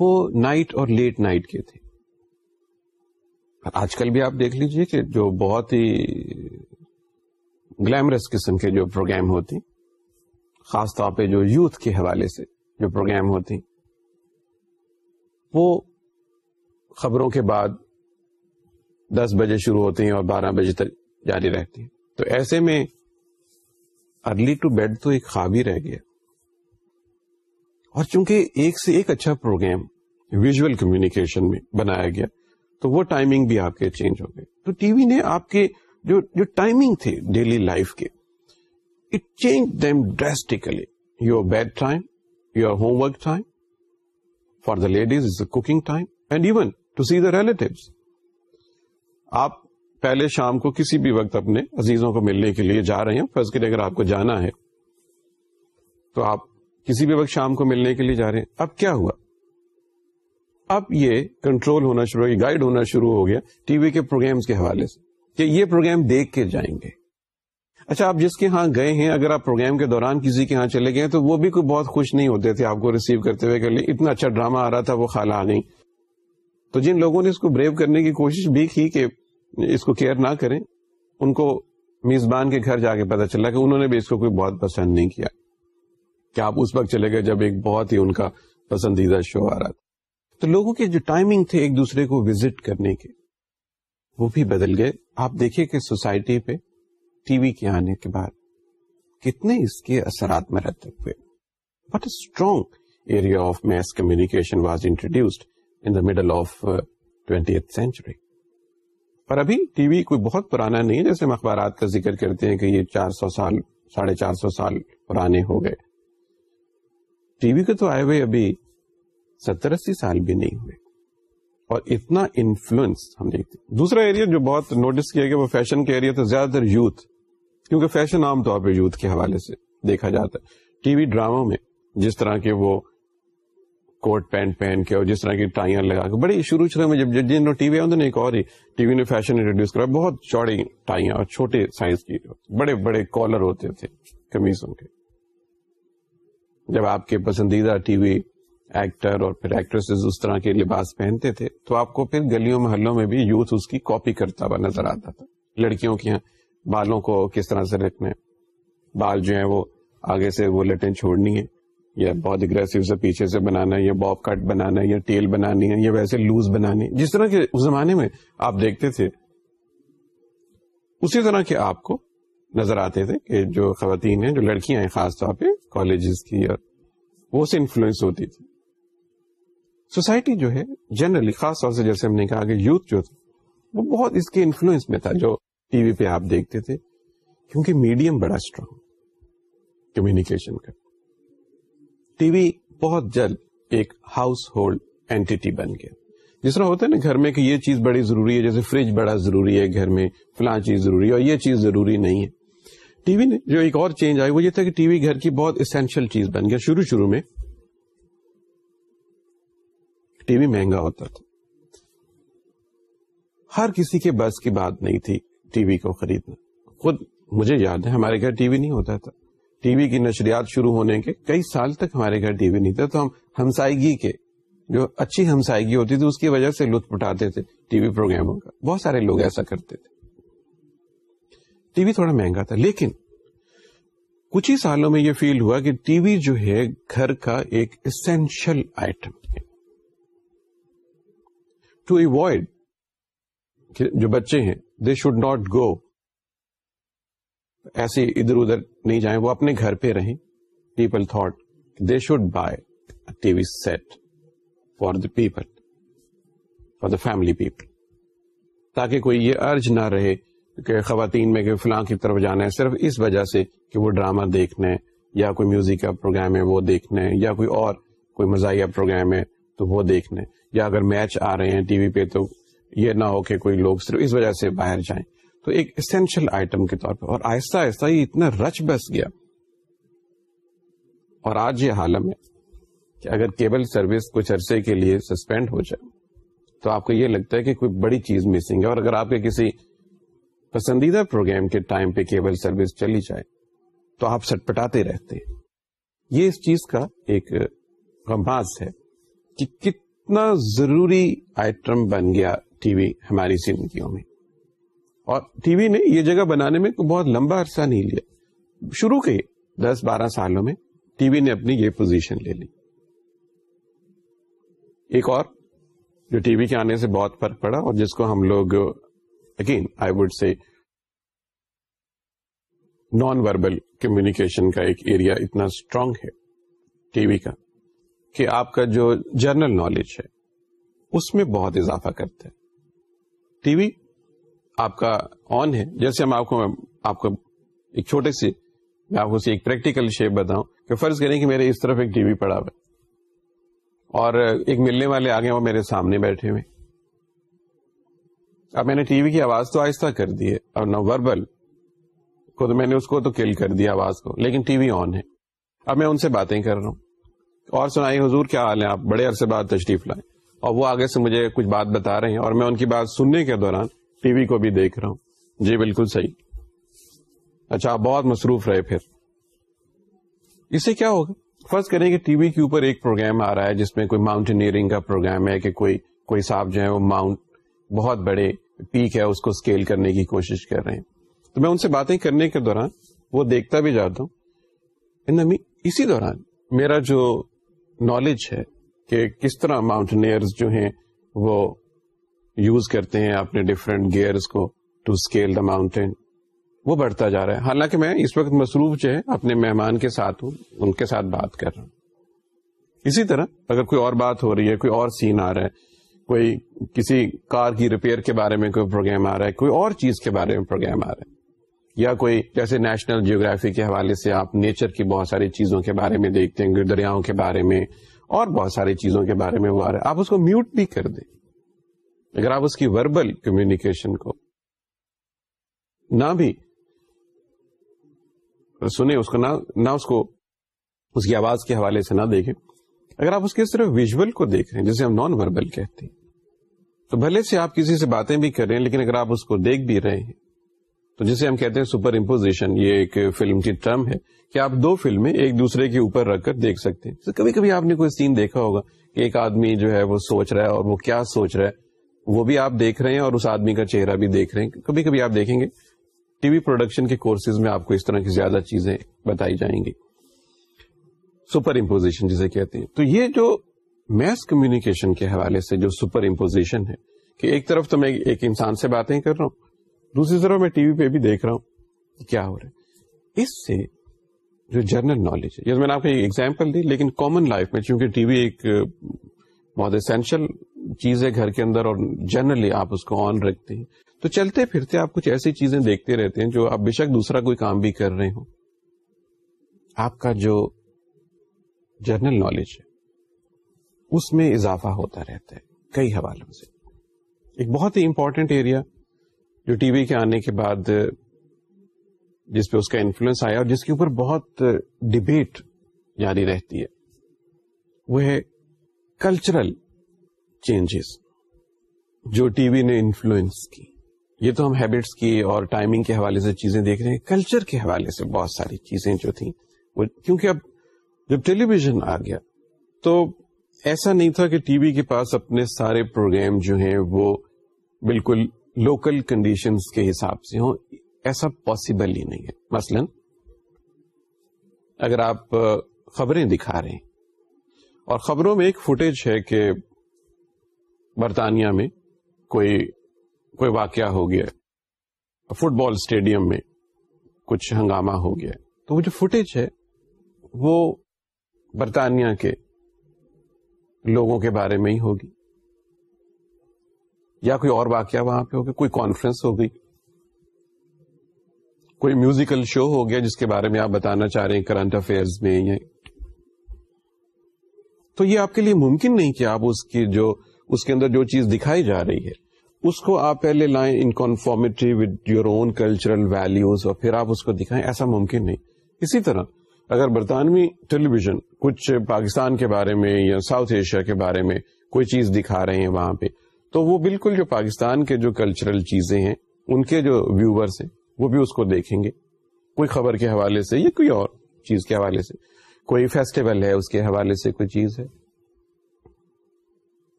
وہ نائٹ اور لیٹ نائٹ کے تھے آج کل بھی آپ دیکھ لیجئے کہ جو بہت ہی گلیمرس قسم کے جو پروگرام ہوتی خاص طور پہ جو یوتھ کے حوالے سے جو پروگرام ہوتی وہ خبروں کے بعد دس بجے شروع ہوتی ہیں اور بارہ بجے تک جاری رہتی ہیں تو ایسے میں ارلی ٹو بیڈ تو ایک خواب ہی رہ گیا اور چونکہ ایک سے ایک اچھا پروگرام ویژل کمیونیکیشن میں بنایا گیا تو وہ ٹائمنگ بھی آپ کے چینج ہو گئے تو ٹی وی نے آپ کے جو جو ٹائمنگ تھے ڈیلی لائف کے it change drastically your your bed time time home work for the ladies is cooking time and even to see the relative آپ پہلے شام کو کسی بھی وقت اپنے عزیزوں کو ملنے کے لیے جا رہے ہیں فرض کے اگر آپ کو جانا ہے تو آپ کسی بھی وقت شام کو ملنے کے لیے جا رہے ہیں اب کیا ہوا اب یہ کنٹرول ہونا شروع ہو گیا گائیڈ ہونا شروع ہو گیا ٹی وی کے پروگرامز کے حوالے سے کہ یہ پروگرام دیکھ کے جائیں گے اچھا آپ جس کے ہاں گئے ہیں اگر آپ پروگرام کے دوران کسی کے ہاں چلے گئے تو وہ بھی کوئی بہت خوش نہیں ہوتے تھے آپ کو ریسیو کرتے ہوئے کہ اتنا اچھا ڈرامہ آ رہا تھا وہ خالہ آ گئی تو جن لوگوں نے اس کو بریو کرنے کی کوشش بھی کی کہ اس کو کیئر نہ کریں ان کو میزبان کے گھر جا کے پتا چلا کہ انہوں نے بھی اس کو کوئی بہت پسند نہیں کیا کہ آپ اس وقت چلے گئے جب ایک بہت ہی ان کا پسندیدہ شو آ رہا تھا تو لوگوں کے جو ٹائمنگ تھے ایک دوسرے کو وزٹ کرنے کے وہ بھی بدل گئے آپ دیکھیں کہ سوسائٹی پہ ٹی وی کے آنے کے بعد کتنے اس کے اثرات میں communication was introduced in the middle of twenty century پر ابھی ٹی وی کوئی بہت پرانا نہیں جیسے ہم اخبارات کا ذکر کرتے ہیں کہ یہ چار سو سال ساڑھے چار سو سال پرانے ہو گئے ٹی وی کو تو آئے ہوئے ابھی ستر اسی سال بھی نہیں ہوئے اور اتنا انفلوئنس ہم دیکھتے دوسرا ایریا جو بہت نوٹس کیا گیا وہ فیشن کے ایریا تھا زیادہ تر یوتھ کیونکہ فیشن عام طور پہ یوتھ کے حوالے سے دیکھا جاتا ہے ٹی وی ڈراموں میں جس طرح کے وہ کوٹ پینٹ پہن کے اور جس طرح کی ٹائیاں لگا کے بڑی شروع شروع میں جب جب ٹی وی آؤں نے ایک اور ہی ٹی وی نے فیشن انٹروڈیوس کرا بہت چوڑی ٹائیاں اور چھوٹے سائز کی بڑے بڑے کالر ہوتے تھے کمیزوں کے جب آپ کے پسندیدہ ٹی وی ایکٹر اور پھر ایکٹریس اس طرح کے لباس پہنتے تھے تو آپ کو پھر گلیوں محلوں میں بھی یوتھ اس کی کاپی کرتا ہوا نظر آتا تھا لڑکیوں کے بالوں کو کس طرح سے رکھنا ہے بال جو ہیں وہ آگے سے وہ لٹیں چھوڑنی ہے یا بہت اگریسو سے پیچھے سے بنانا ہے یا باب کٹ بنانا ہے یا ٹیل بنانی ہے یا ویسے لوز بنانی جس طرح کے اس زمانے میں آپ دیکھتے تھے اسی طرح کے آپ کو نظر آتے تھے کہ جو خواتین ہیں جو لڑکیاں ہیں خاص طور پہ کالجز کی اور وہ سے انفلوئنس ہوتی تھی سوسائٹی جو ہے جنرلی خاص طور سے جیسے ہم نے کہا کہ یوتھ جو تھا وہ بہت اس کے انفلوئنس میں تھا جو ٹی وی پہ آپ دیکھتے تھے کیونکہ میڈیم بڑا اسٹرانگ کمیونیکیشن کا ٹی وی بہت جلد ایک ہاؤس ہولڈ اینٹی بن گیا جس طرح ہوتا ہے نا گھر میں کہ یہ چیز بڑی ضروری ہے جیسے فریج بڑا ضروری ہے گھر میں فلاں چیز ضروری ہے اور یہ چیز ضروری نہیں ہے ٹی وی نے جو ایک اور چینج آئی وہ یہ تھا کہ ٹی وی گھر کی بہت اسینشیل چیز بن گیا شروع شروع میں ٹی وی مہنگا ہوتا تھا ہر کسی کے بس کی بات نہیں تھی ٹی وی کو خریدنا خود مجھے یاد ہے ہمارے گھر ٹی وی نہیں ہوتا تھا ٹی وی کی نشریات شروع ہونے کے کئی سال تک ہمارے گھر ٹی وی نہیں تھا تو ہم ہمسائیگی کے جو اچھی ہمسائیگی ہوتی تھی اس کی وجہ سے لطف اٹھاتے تھے ٹی وی پروگراموں کا بہت سارے لوگ ایسا کرتے تھے ٹی وی تھوڑا مہنگا تھا لیکن کچھ ہی سالوں میں یہ فیل ہوا کہ ٹی وی جو ہے گھر کا ایک اسینشل آئٹم ٹو اوائڈ جو بچے ہیں دے شوڈ ناٹ گو ایسے ادھر ادھر نہیں جائیں وہ اپنے گھر پہ رہیں people thought they should buy T V set for the people for the family people تاکہ کوئی یہ ارج نہ رہے کہ خواتین میں کہ فلاں کی طرف جانا ہے صرف اس وجہ سے کہ وہ ڈراما ہے یا کوئی میوزک کا پروگرام ہے وہ دیکھنا ہے یا کوئی اور کوئی مزاحیہ پروگرام ہے تو وہ دیکھنا ہے یا اگر میچ آ رہے ہیں ٹی وی پہ تو یہ نہ ہو کہ کوئی لوگ صرف اس وجہ سے باہر جائیں تو ایک آئٹم کے طور پہ اور آہستہ آہستہ یہ یہ اتنا رچ بس گیا اور آج حالم میں کچھ عرصے کے لیے سسپینڈ ہو جائے تو آپ کو یہ لگتا ہے کہ کوئی بڑی چیز مسنگ ہے اور اگر آپ کے کسی پسندیدہ پروگرام کے ٹائم پہ کیبل سروس چلی جائے تو آپ سٹپٹاتے رہتے یہ اس چیز کا ایک غماز ہے کہ کتنے ضروری آئٹم بن گیا ٹی وی ہماری زندگیوں میں اور ٹی وی نے یہ جگہ بنانے میں بہت لمبا عرصہ نہیں لیا شروع کے دس بارہ سالوں میں ٹی وی نے اپنی یہ پوزیشن لے لی ایک اور جو ٹی وی کے آنے سے بہت فرق پڑا اور جس کو ہم لوگ اگین آئی وڈ سے نان وربل کمیونیکیشن کا ایک ایریا اتنا اسٹرانگ ہے ٹی وی کا کہ آپ کا جو جنرل نالج ہے اس میں بہت اضافہ کرتا ہے ٹی وی آپ کا آن ہے جیسے ہم آپ کو آپ کو ایک چھوٹے سے ایک پریکٹیکل شیپ بتاؤں کہ فرض کریں کہ میرے اس طرف ایک ٹی وی پڑا ہوا اور ایک ملنے والے آگے وہ میرے سامنے بیٹھے ہوئے اب میں نے ٹی وی کی آواز تو آہستہ کر دی ہے اور نو وربل کو تو میں نے اس کو تو کل کر دیا آواز کو لیکن ٹی وی آن ہے اب میں ان سے باتیں کر رہا ہوں اور سنائی حضور کیا حال ہیں آپ بڑے عرصے بعد تشریف لائیں اور وہ آگے سے مجھے کچھ بات بتا رہے ہیں اور میں ان کی بات سننے کے دوران ٹی وی کو بھی دیکھ رہا ہوں جی بالکل صحیح اچھا آپ بہت مصروف رہے پھر اس سے کیا ہوگا فرض کریں کہ ٹی وی کے اوپر ایک پروگرام آ رہا ہے جس میں کوئی ماؤنٹینئرنگ کا پروگرام ہے کہ کوئی کوئی صاحب جو ہے وہ ماؤنٹ بہت بڑے پیک ہے اس کو اسکیل کرنے کی کوشش کر رہے ہیں تو میں ان سے باتیں کرنے کے دوران وہ دیکھتا بھی جاتا ہوں اسی دوران میرا جو نالج ہے کہ کس طرح ماؤنٹینئر جو ہیں وہ یوز کرتے ہیں اپنے ڈفرینٹ گیئرس کو ٹو اسکیل دا ماؤنٹین وہ بڑھتا جا رہا ہے حالانکہ میں اس وقت مصروف جو ہے اپنے مہمان کے ساتھ ہوں ان کے ساتھ بات کر رہا ہوں اسی طرح اگر کوئی اور بات ہو رہی ہے کوئی اور سین آ رہا ہے کوئی کسی کار کی ریپیئر کے بارے میں کوئی پروگرام آ رہا ہے کوئی اور چیز کے بارے میں پروگرام آ رہا ہے یا کوئی جیسے نیشنل جیوگرافی کے حوالے سے آپ نیچر کی بہت ساری چیزوں کے بارے میں دیکھتے ہیں دریاؤں کے بارے میں اور بہت ساری چیزوں کے بارے میں وہ آ رہے آپ اس کو میوٹ بھی کر دیں اگر آپ اس کی وربل کمیونیکیشن کو نہ بھی سنیں اس کو نہ نہ اس کو اس کی آواز کے حوالے سے نہ دیکھیں اگر آپ اس کے صرف ویژول کو دیکھ رہے ہیں جسے ہم نان وربل کہتے ہیں تو بھلے سے آپ کسی سے باتیں بھی کر رہے ہیں لیکن اگر آپ اس کو دیکھ بھی رہے ہیں تو جسے ہم کہتے ہیں سپر امپوزیشن یہ ایک فلم کی ٹرم ہے کہ آپ دو فلمیں ایک دوسرے کے اوپر رکھ کر دیکھ سکتے ہیں کبھی کبھی آپ نے کوئی سین دیکھا ہوگا کہ ایک آدمی جو ہے وہ سوچ رہا ہے اور وہ کیا سوچ رہا ہے وہ بھی آپ دیکھ رہے ہیں اور اس آدمی کا چہرہ بھی دیکھ رہے ہیں کبھی کبھی آپ دیکھیں گے ٹی وی پروڈکشن کے کورسز میں آپ کو اس طرح کی زیادہ چیزیں بتائی جائیں گی سپر امپوزیشن جسے کہتے ہیں تو یہ جو میس کمیونیکیشن کے حوالے سے جو سپر امپوزیشن ہے کہ ایک طرف تو میں ایک انسان سے باتیں کر رہا ہوں دوسری طرف میں ٹی وی پہ بھی دیکھ رہا ہوں کیا ہو رہا ہے اس سے جو جنرل نالج ہے میں نے آپ کو ایک ایگزامپل دی لیکن کامن لائف میں چونکہ ٹی وی ایک بہت اسینشل چیز ہے گھر کے اندر اور جنرلی آپ اس کو آن رکھتے ہیں تو چلتے پھرتے آپ کچھ ایسی چیزیں دیکھتے رہتے ہیں جو آپ بے شک دوسرا کوئی کام بھی کر رہے ہوں آپ کا جو جنرل نالج ہے اس میں اضافہ ہوتا رہتا ہے کئی حوالوں سے ایک بہت ہی امپورٹینٹ ایریا جو ٹی وی کے آنے کے بعد جس پہ اس کا انفلوئنس آیا اور جس کے اوپر بہت ڈبیٹ جاری رہتی ہے وہ ہے کلچرل چینجز جو ٹی وی نے انفلوئنس کی یہ تو ہم ہیبٹس کی اور ٹائمنگ کے حوالے سے چیزیں دیکھ رہے ہیں کلچر کے حوالے سے بہت ساری چیزیں جو تھیں وہ کیونکہ اب جب ٹیلی ویژن آ گیا تو ایسا نہیں تھا کہ ٹی وی کے پاس اپنے سارے پروگرام جو ہیں وہ بالکل لوکل کنڈیشنز کے حساب سے ہوں ایسا پاسبل ہی نہیں ہے مثلا اگر آپ خبریں دکھا رہے ہیں اور خبروں میں ایک فوٹیج ہے کہ برطانیہ میں کوئی کوئی واقعہ ہو گیا فٹ بال اسٹیڈیم میں کچھ ہنگامہ ہو گیا تو وہ جو فوٹیج ہے وہ برطانیہ کے لوگوں کے بارے میں ہی ہوگی یا کوئی اور واقعہ وہاں پہ ہو گیا کوئی کانفرنس ہو گئی کوئی میوزیکل شو ہو گیا جس کے بارے میں آپ بتانا چاہ رہے ہیں کرنٹ افیئرز میں یا تو یہ آپ کے لیے ممکن نہیں کہ آپ اس کی جو اس کے اندر جو چیز دکھائی جا رہی ہے اس کو آپ پہلے لائیں in conformity with your own cultural values اور پھر آپ اس کو دکھائیں ایسا ممکن نہیں اسی طرح اگر برطانوی ٹیلی ویژن کچھ پاکستان کے بارے میں یا ساؤتھ ایشیا کے بارے میں کوئی چیز دکھا رہے ہیں وہاں پہ تو وہ بالکل جو پاکستان کے جو کلچرل چیزیں ہیں ان کے جو ویورس ہیں وہ بھی اس کو دیکھیں گے کوئی خبر کے حوالے سے یا کوئی اور چیز کے حوالے سے کوئی فیسٹیول ہے اس کے حوالے سے کوئی چیز ہے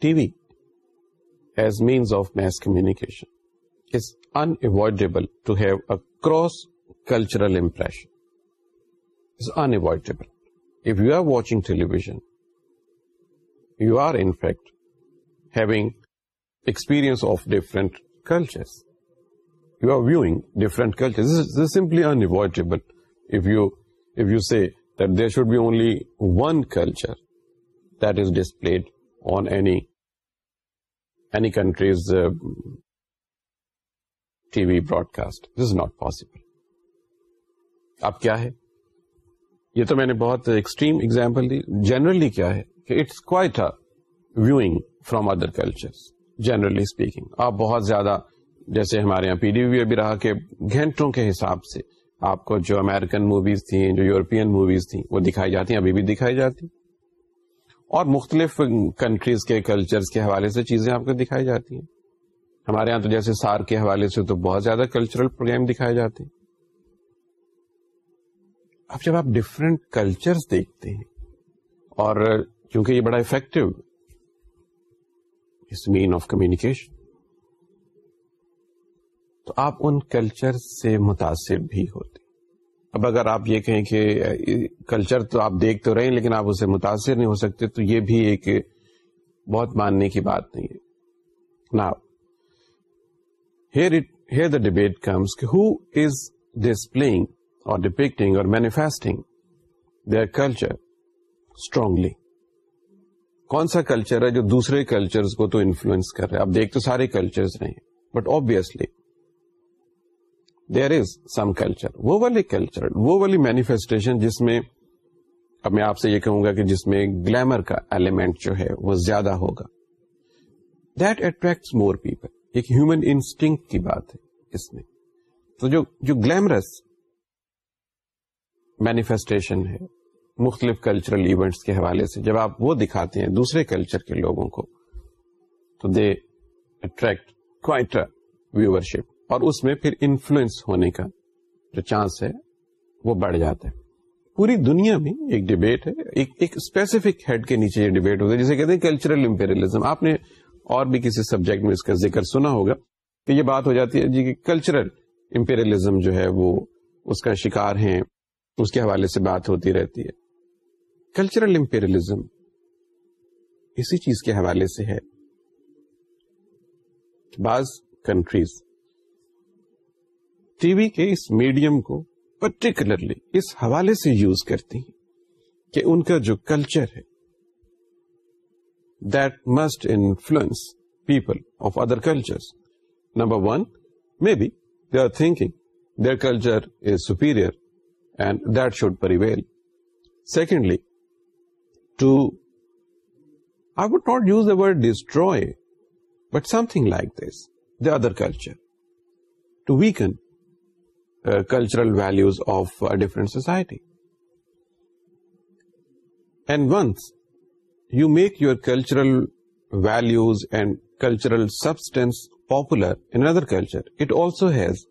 T V as means of mass communication is unavoidable to have a cross cultural impression is unavoidable if you are watching television you are in fact simply it but you if you see there should be only one culture that is display on any any countries T V broadcast is not possible اب کیا ہے یہ تو میں نے بہت ایکسٹریم ایگزامپل دی جنرلی کیا ہے کہ اٹس کو viewing from other culture generally speaking آپ بہت زیادہ جیسے ہمارے یہاں پی ڈی وی رہا کہ گھنٹوں کے حساب سے آپ کو جو امیرکن موویز تھیں جو یورپین موویز تھیں وہ دکھائی جاتی ہیں ابھی بھی دکھائی جاتی اور مختلف کنٹریز کے کلچر کے حوالے سے چیزیں آپ کو دکھائی جاتی ہیں ہمارے یہاں تو جیسے سار کے حوالے سے تو بہت زیادہ کلچرل پروگرام دکھائے جاتے ہیں اب جب آپ ڈفرینٹ کلچر دیکھتے ہیں اور چونکہ یہ بڑا افیکٹو مین آف کمیونیکیشن تو آپ ان کلچر سے متاثر بھی ہوتے اب اگر آپ یہ کہیں کہ کلچر تو آپ دیکھ تو رہے ہیں لیکن آپ اسے متاثر نہیں ہو سکتے تو یہ بھی ایک بہت ماننے کی بات نہیں ہے نا here the debate comes who is اور اور مینیفیسٹنگ دیئر کلچر اسٹرانگلی کون سا کلچر ہے جو دوسرے کلچرز کو تو انفلوئنس کر رہے اب دیکھ تو سارے کلچرز رہے but obviously there is some culture وہ والے مینیفیسٹیشن جس میں اب میں آپ سے یہ کہوں گا کہ جس میں گلیمر کا ایلیمنٹ جو ہے وہ زیادہ ہوگا دیٹ اٹریکٹس مور پیپل ایک ہیومن انسٹنگ کی بات ہے اس میں تو جو گلیمرس مینیفیسٹیشن ہے مختلف کلچرل ایونٹس کے حوالے سے جب آپ وہ دکھاتے ہیں دوسرے کلچر کے لوگوں کو تو دے اٹریکٹ کوائٹ ویورشپ اور اس میں پھر انفلوئنس ہونے کا جو چانس ہے وہ بڑھ جاتا ہے پوری دنیا میں ایک ڈبیٹ ہے ایک ایک اسپیسیفک ہیڈ کے نیچے یہ ڈبیٹ ہوتا ہے جسے کہتے ہیں کلچرل امپیریلزم آپ نے اور بھی کسی سبجیکٹ میں اس کا ذکر سنا ہوگا کہ یہ بات ہو جاتی ہے جی کہ کلچرل امپیریلزم جو ہے وہ اس کا شکار ہیں اس کے حوالے سے بات ہوتی رہتی ہے کلچرل امپیریلزم اسی چیز کے حوالے سے ہے بعض کنٹریز ٹی وی کے اس میڈیم کو پرٹیکولرلی اس حوالے سے یوز کرتی ہیں کہ ان کا جو کلچر ہے that must influence people of other culture number one may be they are thinking their culture is superior and that should prevail secondly two I would not use a word destroy but something like this the other culture to weaken cultural values of different society and once you make your cultural values and cultural substance popular in other culture it also has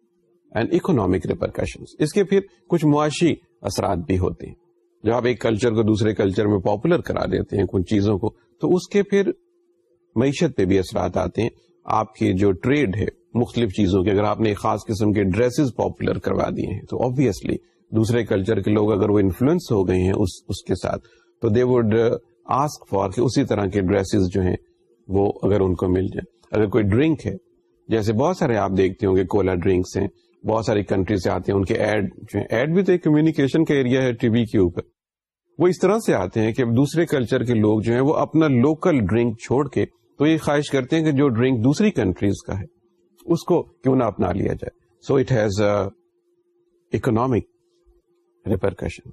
and economic repercussion اس کے پھر کچھ معاشی اثرات بھی ہوتے ہیں جب آپ ایک کلچر کو دوسرے کلچر میں پاپولر کرا دیتے ہیں کچھ چیزوں کو تو اس کے پھر معیشت پہ بھی اثرات آتے ہیں آپ کے جو ٹریڈ ہے مختلف چیزوں کے اگر آپ نے ایک خاص قسم کے ڈریسز پاپولر کروا دیے ہیں تو آبویسلی دوسرے کلچر کے لوگ اگر وہ انفلوئنس ہو گئے ہیں اس اس کے ساتھ تو دے وڈ آسک فار کہ اسی طرح کے ڈریسز جو ہیں وہ اگر ان کو مل جائے اگر کوئی ڈرنک ہے جیسے بہت سارے آپ دیکھتے ہوں گے کولا ڈرنکس ہیں بہت ساری کنٹریز سے آتے ہیں ان کے ایڈ جو ہے ایڈ بھی تو ایک کمیونیکیشن کا ایریا ہے ٹی وی کے اوپر وہ اس طرح سے آتے ہیں کہ دوسرے کلچر کے لوگ جو ہیں وہ اپنا لوکل ڈرنک چھوڑ کے تو یہ خواہش کرتے ہیں کہ جو ڈرنک دوسری کنٹریز کا ہے اس کو کیوں نہ اپنا لیا جائے so it has economic repercussion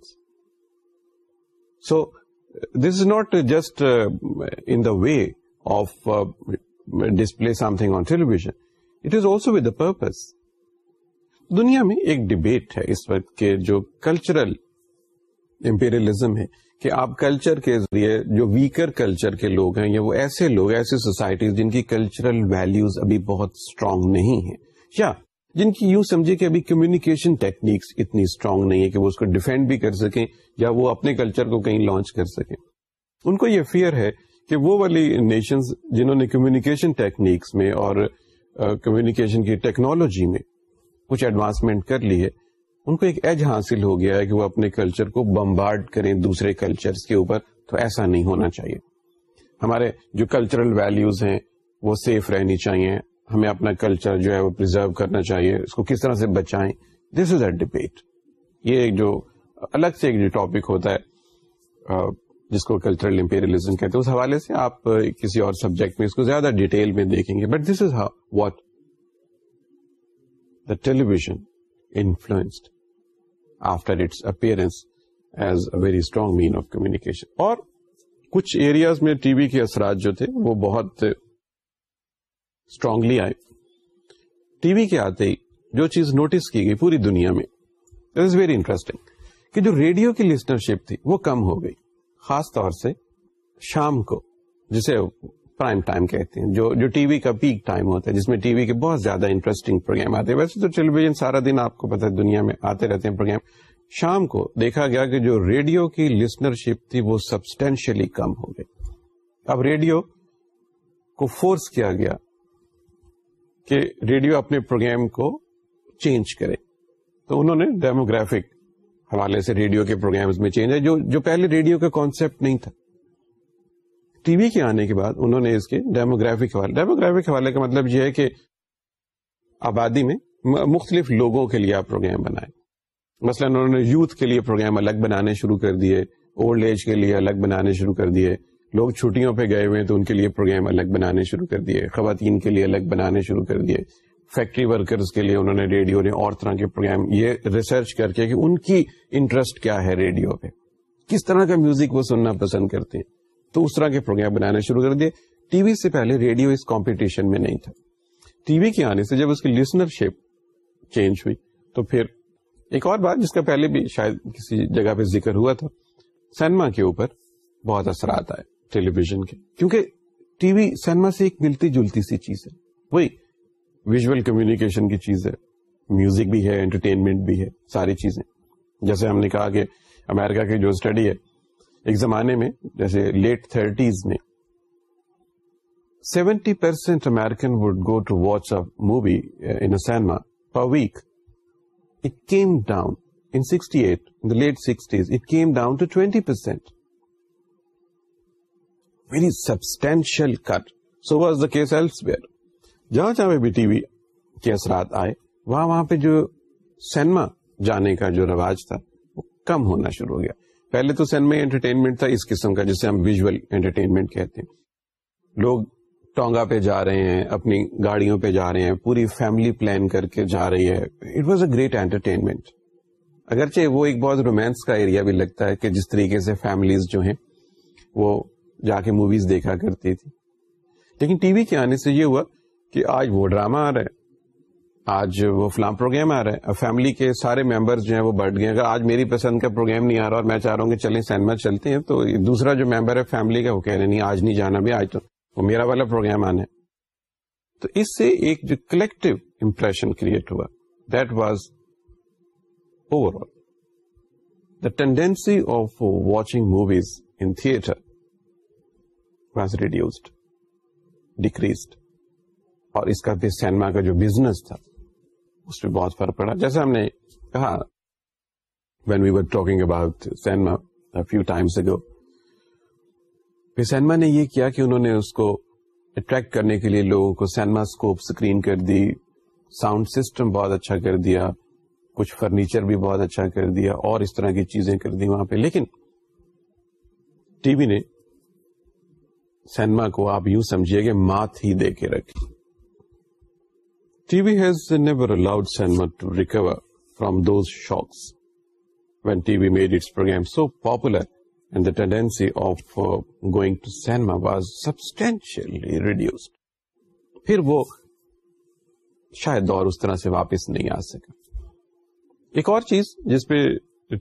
so this is not just in the way of display something on television it is also with the purpose دنیا میں ایک ڈبیٹ ہے اس وقت کے جو کلچرل امپیریلزم ہے کہ آپ کلچر کے ذریعے جو ویکر کلچر کے لوگ ہیں یا وہ ایسے لوگ ایسی سوسائٹیز جن کی کلچرل ویلیوز ابھی بہت اسٹرانگ نہیں ہیں یا جن کی یوں سمجھے کہ ابھی کمیونیکیشن ٹیکنیکس اتنی اسٹرانگ نہیں ہے کہ وہ اس کو ڈیفینڈ بھی کر سکیں یا وہ اپنے کلچر کو کہیں لانچ کر سکیں ان کو یہ فیئر ہے کہ وہ والی نیشنز جنہوں نے کمیونیکیشن ٹیکنیکس میں اور کمیونیکیشن uh, کی ٹیکنالوجی میں کچھ ایڈوانسمنٹ کر لیے ان کو ایک ایج حاصل ہو گیا ہے کہ وہ اپنے کلچر کو بمبارڈ کریں دوسرے کلچر کے اوپر تو ایسا نہیں ہونا چاہیے ہمارے جو کلچرل ویلوز ہیں وہ سیف رہنی چاہیے ہمیں اپنا کلچر جو ہے وہ پرزرو کرنا چاہیے اس کو کس طرح سے بچائیں دس از اے ڈبیٹ یہ ایک جو الگ سے ایک جو ٹاپک ہوتا ہے جس کو کلچرل امپیریلزم کہتے ہیں اس حوالے سے آپ کسی اور سبجیکٹ میں اس کو زیادہ ڈیٹیل میں دیکھیں گے but this is what television influence after strong mean of communication اور کچھ ایریاز میں ٹی وی کے اثرات جو تھے وہ بہت اسٹرانگلی آئے ٹی وی کے آتے ہی جو چیز نوٹس کی گئی پوری دنیا میں دس از ویری انٹرسٹنگ کہ جو ریڈیو کی لسنرشپ تھی وہ کم ہو گئی خاص طور سے شام کو جسے پرائم ٹائم کہتے ہیں جو جو ٹی وی کا پیک ٹائم ہوتا ہے جس میں ٹی وی کے بہت زیادہ انٹرسٹنگ پروگرام آتے ہیں ویسے تو ٹیلی ویژن سارا دن آپ کو پتا دنیا میں آتے رہتے ہیں پروگرام شام کو دیکھا گیا کہ جو ریڈیو کی لسنر شپ تھی وہ سبسٹینشلی کم ہو گئی اب ریڈیو کو فورس کیا گیا کہ ریڈیو اپنے پروگرام کو چینج کرے تو انہوں نے ڈیموگرافک حوالے سے ریڈیو کے پروگرامز میں چینج ہے جو جو پہلے ریڈیو کا کانسیپٹ نہیں تھا ٹی وی کے آنے کے بعد انہوں نے اس کے ڈیموگرافک حوالے ڈیموگرافک حوالے کا مطلب یہ ہے کہ آبادی میں مختلف لوگوں کے لیے آپ پروگرام بنائے مثلا انہوں نے یوتھ کے لیے پروگرام الگ بنانے شروع کر دیے اولڈ ایج کے لیے الگ بنانے شروع کر دیے لوگ چھٹیوں پہ گئے ہوئے تو ان کے لیے پروگرام الگ بنانے شروع کر دیے خواتین کے لیے الگ بنانے شروع کر دیے فیکٹری ورکرز کے لیے انہوں نے ریڈیو نے اور طرح کے پروگرام یہ ریسرچ کر کے کہ ان کی انٹرسٹ کیا ہے ریڈیو پہ کس طرح کا میوزک وہ سننا پسند کرتے ہیں تو اس طرح کے پروگرام بنانا شروع کر دیے ٹی وی سے پہلے ریڈیو اس کمپٹیشن میں نہیں تھا ٹی وی کے آنے سے جب اس کی لسنر شیپ چینج ہوئی تو پھر ایک اور بات جس کا پہلے بھی شاید کسی جگہ پہ ذکر ہوا تھا سینما کے اوپر بہت اثرات آئے ٹیلی ویژن کے کیونکہ ٹی وی سینما سے ایک ملتی جلتی سی چیز ہے وہی ویژل کمیونیکیشن کی چیز ہے میوزک بھی ہے انٹرٹینمنٹ بھی ہے ساری چیزیں جیسے ہم نے کہا کہ امیرکا کی جو اسٹڈی ہے ایک زمانے میں جیسے لیٹ تھرٹیز میں seventy percent American would go to watch a movie in cinema per week it came down down in sixty eight late sixties it came to twenty percent very substantial cut so was the case elsewhere جہاں جہاں بھی ٹی وی کے اثرات آئے وہاں وہاں پہ جو سینما جانے کا جو رواج تھا وہ کم ہونا شروع ہو گیا پہلے تو انٹرٹینمنٹ تھا اس قسم کا جسے ہم انٹرٹینمنٹ کہتے ہیں لوگ ٹونگا پہ جا رہے ہیں اپنی گاڑیوں پہ جا رہے ہیں پوری فیملی پلان کر کے جا رہی ہے it was a great entertainment اگرچہ وہ ایک بہت رومانس کا ایریا بھی لگتا ہے کہ جس طریقے سے فیملیز جو ہیں وہ جا کے موویز دیکھا کرتی تھی لیکن ٹی وی کے آنے سے یہ ہوا کہ آج وہ ڈرامہ آ رہا ہے آج وہ فلاں پروگرام آ رہا ہے فیملی کے سارے ممبرز جو ہیں وہ بڑھ گئے اگر آج میری پسند کا پروگرام نہیں آ رہا اور میں چاہ رہا ہوں کہ چلیں سینما چلتے ہیں تو دوسرا جو ممبر ہے فیملی کا وہ کہہ رہے نہیں آج نہیں جانا بھی آج تو وہ میرا والا پروگرام آنا ہے تو اس سے ایک جو کلیکٹو امپریشن کریٹ ہوا that was overall the tendency of watching movies in theatre decreased اور اس کا بھی سینما کا جو بزنس تھا اس پہ بہت فرق پڑا جیسے ہم نے کہا when we were talking about cinema few time cinema نے یہ کیا کہ انہوں نے اس کو اٹریکٹ کرنے کے لیے لوگوں کو سینما اسکوپ اسکرین کر دی ساؤنڈ سسٹم بہت اچھا کر دیا کچھ فرنیچر بھی بہت اچھا کر دیا اور اس طرح کی چیزیں کر دی وہاں پہ لیکن ٹی وی نے سینما کو آپ یوں سمجھیے کہ مات ہی دے کے رکھی ٹی ویز نیور فرام دو ریڈیو پھر وہ شاید اور اس طرح سے واپس نہیں آ سکے ایک اور چیز جس پہ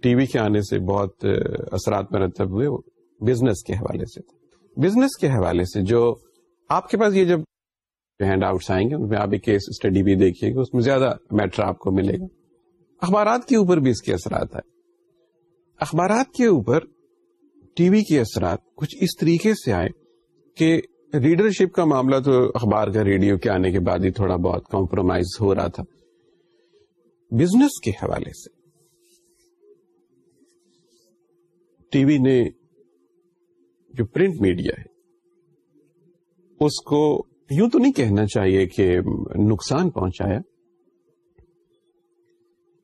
ٹی وی کے آنے سے بہت اثرات مرتب ہوئے بزنس کے حوالے سے بزنس کے حوالے سے جو آپ کے پاس یہ جب ہینڈ آئیں گے ان میں آپ ایک اسٹڈی بھی دیکھیے گا اس میں زیادہ میٹر آپ کو ملے گا اخبارات کے اوپر بھی اس کے اثرات ہے اخبارات کے اوپر ٹی وی کے اثرات کچھ اس طریقے سے آئے کہ ریڈرشپ کا معاملہ تو اخبار کا ریڈیو کے آنے کے بعد ہی تھوڑا بہت کمپرومائز ہو رہا تھا بزنس کے حوالے سے ٹی وی نے جو پرنٹ میڈیا ہے اس کو یوں تو نہیں کہنا چاہیے کہ نقصان پہنچایا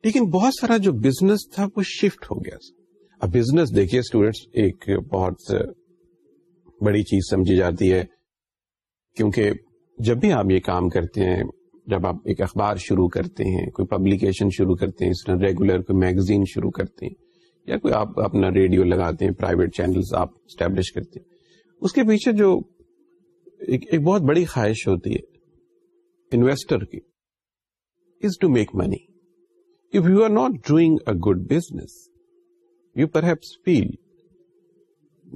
لیکن بہت سارا جو بزنس تھا وہ شفٹ ہو گیا اب بزنس دیکھیے اسٹوڈینٹس ایک بہت بڑی چیز سمجھی جاتی ہے کیونکہ جب بھی آپ یہ کام کرتے ہیں جب آپ ایک اخبار شروع کرتے ہیں کوئی پبلیکیشن شروع کرتے ہیں اس طرح ریگولر کوئی میگزین شروع کرتے ہیں یا کوئی آپ اپنا ریڈیو لگاتے ہیں پرائیویٹ چینلز آپ اسٹیبلش کرتے ہیں اس کے پیچھے جو ایک ایک بہت بڑی خواہش ہوتی ہے انویسٹر کی is to make money if you are not doing a good business you perhaps feel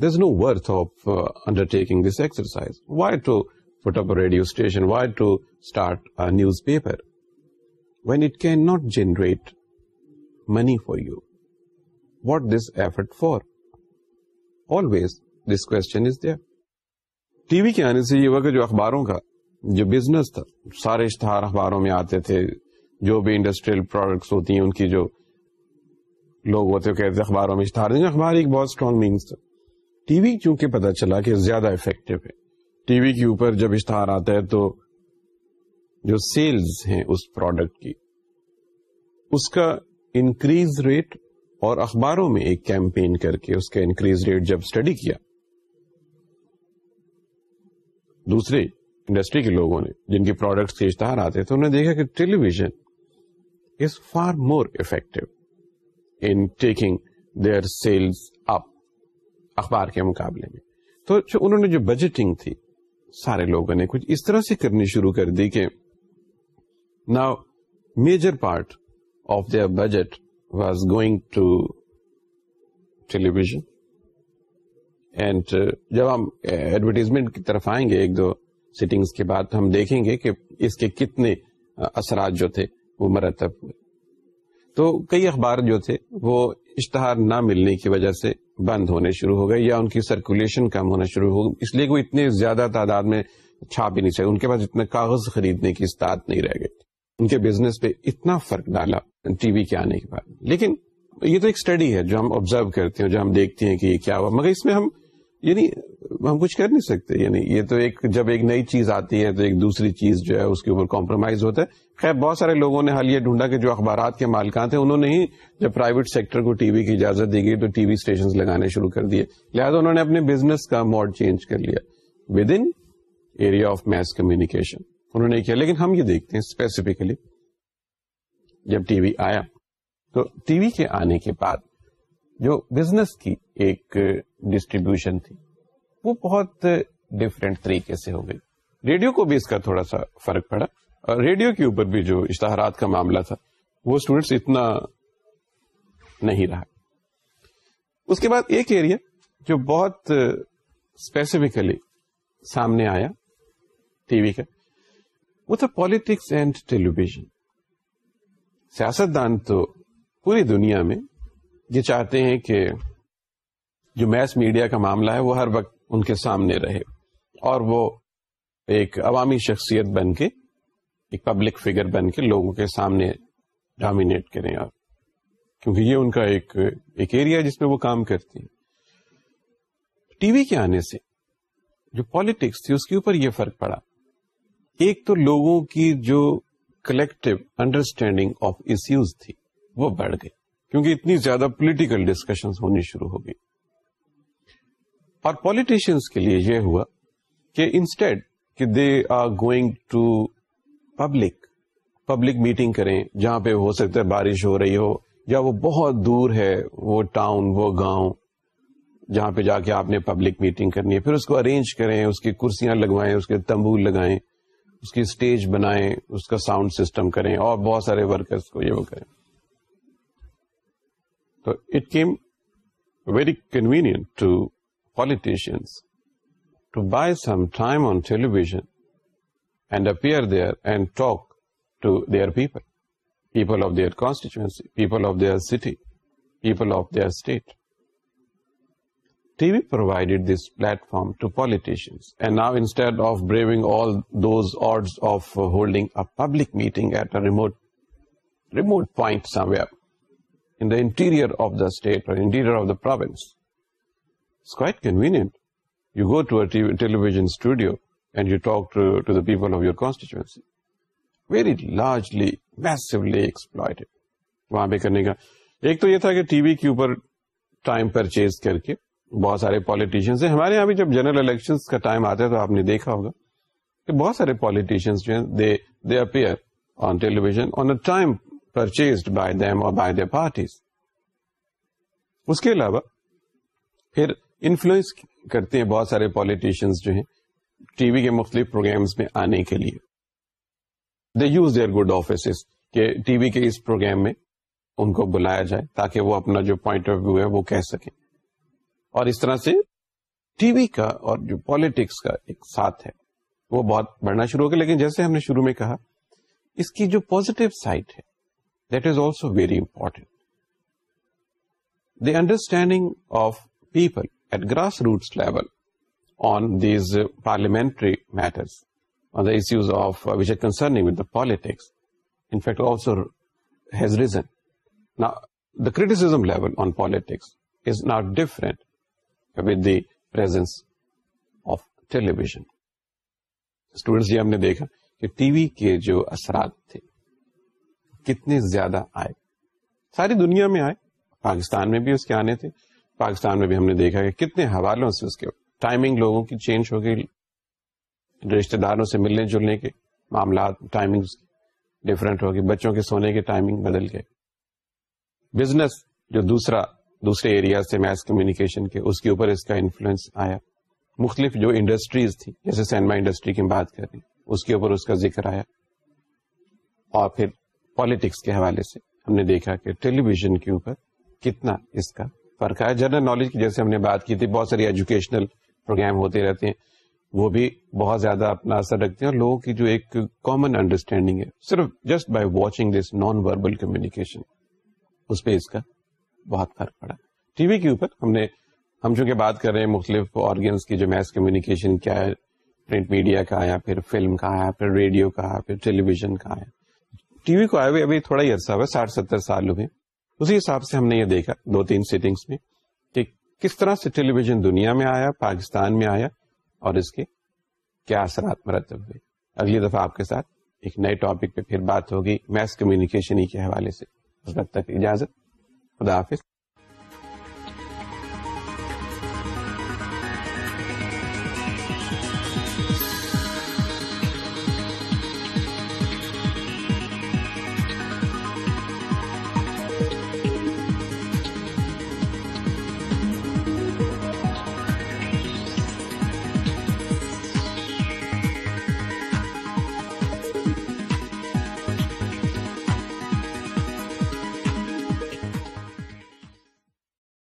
this no worth of undertaking this exercise why to fit up radio station why to start news paper when it can not generate money for you what this effort for always this question is there T V کے آنے سے یہ ہوا کہ جو اخباروں کا جو بزنس تھا سارے اشتہار اخباروں میں آتے تھے جو بھی انڈسٹریل پروڈکٹس ہوتی ہیں ان کی جو لوگ ہوتے کہتے کہتے اخباروں میں اشتہار دیں اخبار ایک بہت اسٹرانگ مینس تھا ٹی وی کیونکہ پتا چلا کہ زیادہ افیکٹو ہے ٹی وی کے اوپر جب اشتہار آتا ہے تو جو سیلز ہیں اس پروڈکٹ کی اس کا انکریز ریٹ اور اخباروں میں ایک کیمپین کر کے اس کا انکریز ریٹ جب اسٹڈی کیا دوسرے انڈسٹری کے لوگوں نے جن کے پروڈکٹس کے اشتہار آتے تھے انہوں نے دیکھا کہ television is far more effective in taking their sales up اخبار کے مقابلے میں تو انہوں نے جو بجٹنگ تھی سارے لوگوں نے کچھ اس طرح سے کرنی شروع کر دی کہ نا major part of their budget was going to television and uh, جب ہم ایڈورٹیزمنٹ eh, کی طرف آئیں گے ایک دو سیٹنگز کے بعد ہم دیکھیں گے کہ اس کے کتنے اثرات جو تھے وہ مرتب ہوئے تو کئی اخبار جو تھے وہ اشتہار نہ ملنے کی وجہ سے بند ہونے شروع ہو گئے یا ان کی سرکولیشن کم ہونا شروع ہو گئی اس لیے وہ اتنے زیادہ تعداد میں چھاپ ہی نہیں سکے ان کے پاس اتنا کاغذ خریدنے کی استاد نہیں رہ گئے ان کے بزنس پہ اتنا فرق ڈالا ٹی وی کے آنے کے بعد لیکن یہ تو ایک اسٹڈی ہے جو ہم آبزرو کرتے ہیں جو ہم دیکھتے ہیں کہ یہ کیا ہوا مگر اس میں ہم یعنی ہم کچھ کر نہیں سکتے یعنی یہ تو ایک جب ایک نئی چیز آتی ہے تو ایک دوسری چیز جو ہے اس کے اوپر کمپرومائز ہوتا ہے خیر بہت سارے لوگوں نے حالیہ ڈھونڈا کہ جو اخبارات کے مالکان تھے انہوں نے ہی جب پرائیویٹ سیکٹر کو ٹی وی کی اجازت دی گئی تو ٹی وی اسٹیشن لگانے شروع کر دیے لہٰذا انہوں نے اپنے بزنس کا موڈ چینج کر لیا with in area of mass communication انہوں نے کیا لیکن ہم یہ دیکھتے ہیں اسپیسیفکلی جب ٹی وی آیا تو ٹی وی کے آنے کے بعد جو بزنس کی ایک ڈسٹریبیوشن تھی وہ بہت ڈفرینٹ طریقے سے ہو گئی ریڈیو کو بھی اس کا تھوڑا سا فرق پڑا اور ریڈیو کے اوپر بھی جو اشتہارات کا معاملہ تھا وہ اسٹوڈینٹس اتنا نہیں رہا اس کے بعد ایک ایریا جو بہت اسپیسیفکلی سامنے آیا ٹی وی کا وہ تھا پالیٹکس اینڈ ٹیلیویژن سیاست دان تو پوری دنیا میں یہ چاہتے ہیں کہ جو میس میڈیا کا معاملہ ہے وہ ہر وقت ان کے سامنے رہے اور وہ ایک عوامی شخصیت بن کے ایک پبلک فگر بن کے لوگوں کے سامنے ڈومینیٹ کریں اور کیونکہ یہ ان کا ایک ایک ایریا جس میں وہ کام کرتی ٹی وی کے آنے سے جو پالیٹکس تھی اس کے اوپر یہ فرق پڑا ایک تو لوگوں کی جو کلیکٹو انڈرسٹینڈنگ آف ایشوز تھی وہ بڑھ گئی کیونکہ اتنی زیادہ پولیٹیکل ڈسکشن ہونی شروع ہو گئی اور پالیٹیشینس کے لیے یہ ہوا کہ انسٹیڈ کہ they are going to public public meeting کریں جہاں پہ ہو سکتا ہے بارش ہو رہی ہو یا وہ بہت دور ہے وہ ٹاؤن وہ گاؤں جہاں پہ جا کے آپ نے پبلک میٹنگ کرنی ہے پھر اس کو ارینج کریں اس کی کرسیاں لگوائیں اس کے تمبو لگائیں اس کی اسٹیج بنائیں اس کا ساؤنڈ سسٹم کریں اور بہت سارے ورکرس کو یہ وہ کریں So it came very convenient to politicians to buy some time on television and appear there and talk to their people, people of their constituency, people of their city, people of their state. TV provided this platform to politicians, and now instead of braving all those odds of holding a public meeting at a remote point somewhere ایک تو یہ تھا کہ ٹی وی کے اوپر ٹائم پرچیز کر کے بہت سارے پالیٹیشنس ہمارے یہاں بھی جب جنرل الیکشن کا ٹائم آتا ہے تو آپ نے دیکھا ہوگا کہ بہت سارے پالیٹیشینس جو اپنویژن بائی بائی دیم اور پارٹیز اس کے علاوہ پھر انفلوئنس کرتے ہیں بہت سارے پالیٹیشینس جو ہیں ٹی وی کے مختلف پروگرامس میں آنے کے لیے they use their good offices کہ ٹی وی کے اس پروگرام میں ان کو بلایا جائے تاکہ وہ اپنا جو پوائنٹ آف ویو ہے وہ کہہ سکیں اور اس طرح سے ٹی وی کا اور جو پالیٹکس کا ایک ساتھ ہے وہ بہت بڑھنا شروع ہو گیا لیکن جیسے ہم نے شروع میں کہا اس کی جو پوزیٹو سائٹ ہے this also very important the understanding of people at grass roots level on these parliamentary mattering also he criticism level on politics is not different with the پر ہم نے دیکھا کہ ٹی وی کے جو اثرات تھے کتنے زیادہ آئے ساری دنیا میں آئے پاکستان میں بھی اس کے آنے تھے پاکستان میں بھی ہم نے دیکھا کہ کتنے حوالوں سے اس کے ٹائمنگ لوگوں کی چینج ہو گئی رشتے داروں سے ملنے جلنے کے معاملات ٹائمنگ ڈفرینٹ ہو گئی بچوں کے سونے کے ٹائمنگ بدل گئے بزنس جو دوسرا دوسرے ایریا سے میس کمیونیکیشن کے اس کے اوپر اس کا انفلوئنس آیا مختلف جو انڈسٹریز تھی جیسے سینما انڈسٹری کی بات کر رہی اس کے اوپر اس کا ذکر آیا اور پھر پالیٹکس کے حوالے سے ہم نے دیکھا کہ ٹیلی ویژن کے اوپر کتنا اس کا فرق ہے جنرل نالج کی جیسے ہم نے بات کی تھی بہت ساری ایجوکیشنل پروگرام ہوتے رہتے ہیں وہ بھی بہت زیادہ اپنا اثر رکھتے ہیں اور لوگوں کی جو ایک کامن انڈرسٹینڈنگ ہے صرف just by watching this non verbal communication اس پہ اس کا بہت فرق پڑا ٹی وی کے اوپر ہم نے ہم چونکہ بات کر رہے ہیں مختلف آرگینس کی جو میس کمیونیکیشن کیا ہے پرنٹ میڈیا کا یا پھر فلم کا یا پھر ریڈیو کا پھر ٹیلی ویژن کا ہے ٹی وی کو آئے ہوئے ابھی تھوڑا ہی عرصہ ہوا ساٹھ ستر سال ہوئے اسی حساب سے ہم نے یہ دیکھا دو تین سیٹنگس میں کہ کس طرح سے ٹیلی ویژن دنیا میں آیا پاکستان میں آیا اور اس کے کیا اثرات مرتب ہوئے اگلی دفعہ آپ کے ساتھ ایک نئے ٹاپک پہ پھر بات ہوگی میس کمیونیکیشن ہی کے حوالے سے اس تک اجازت خدا حافظ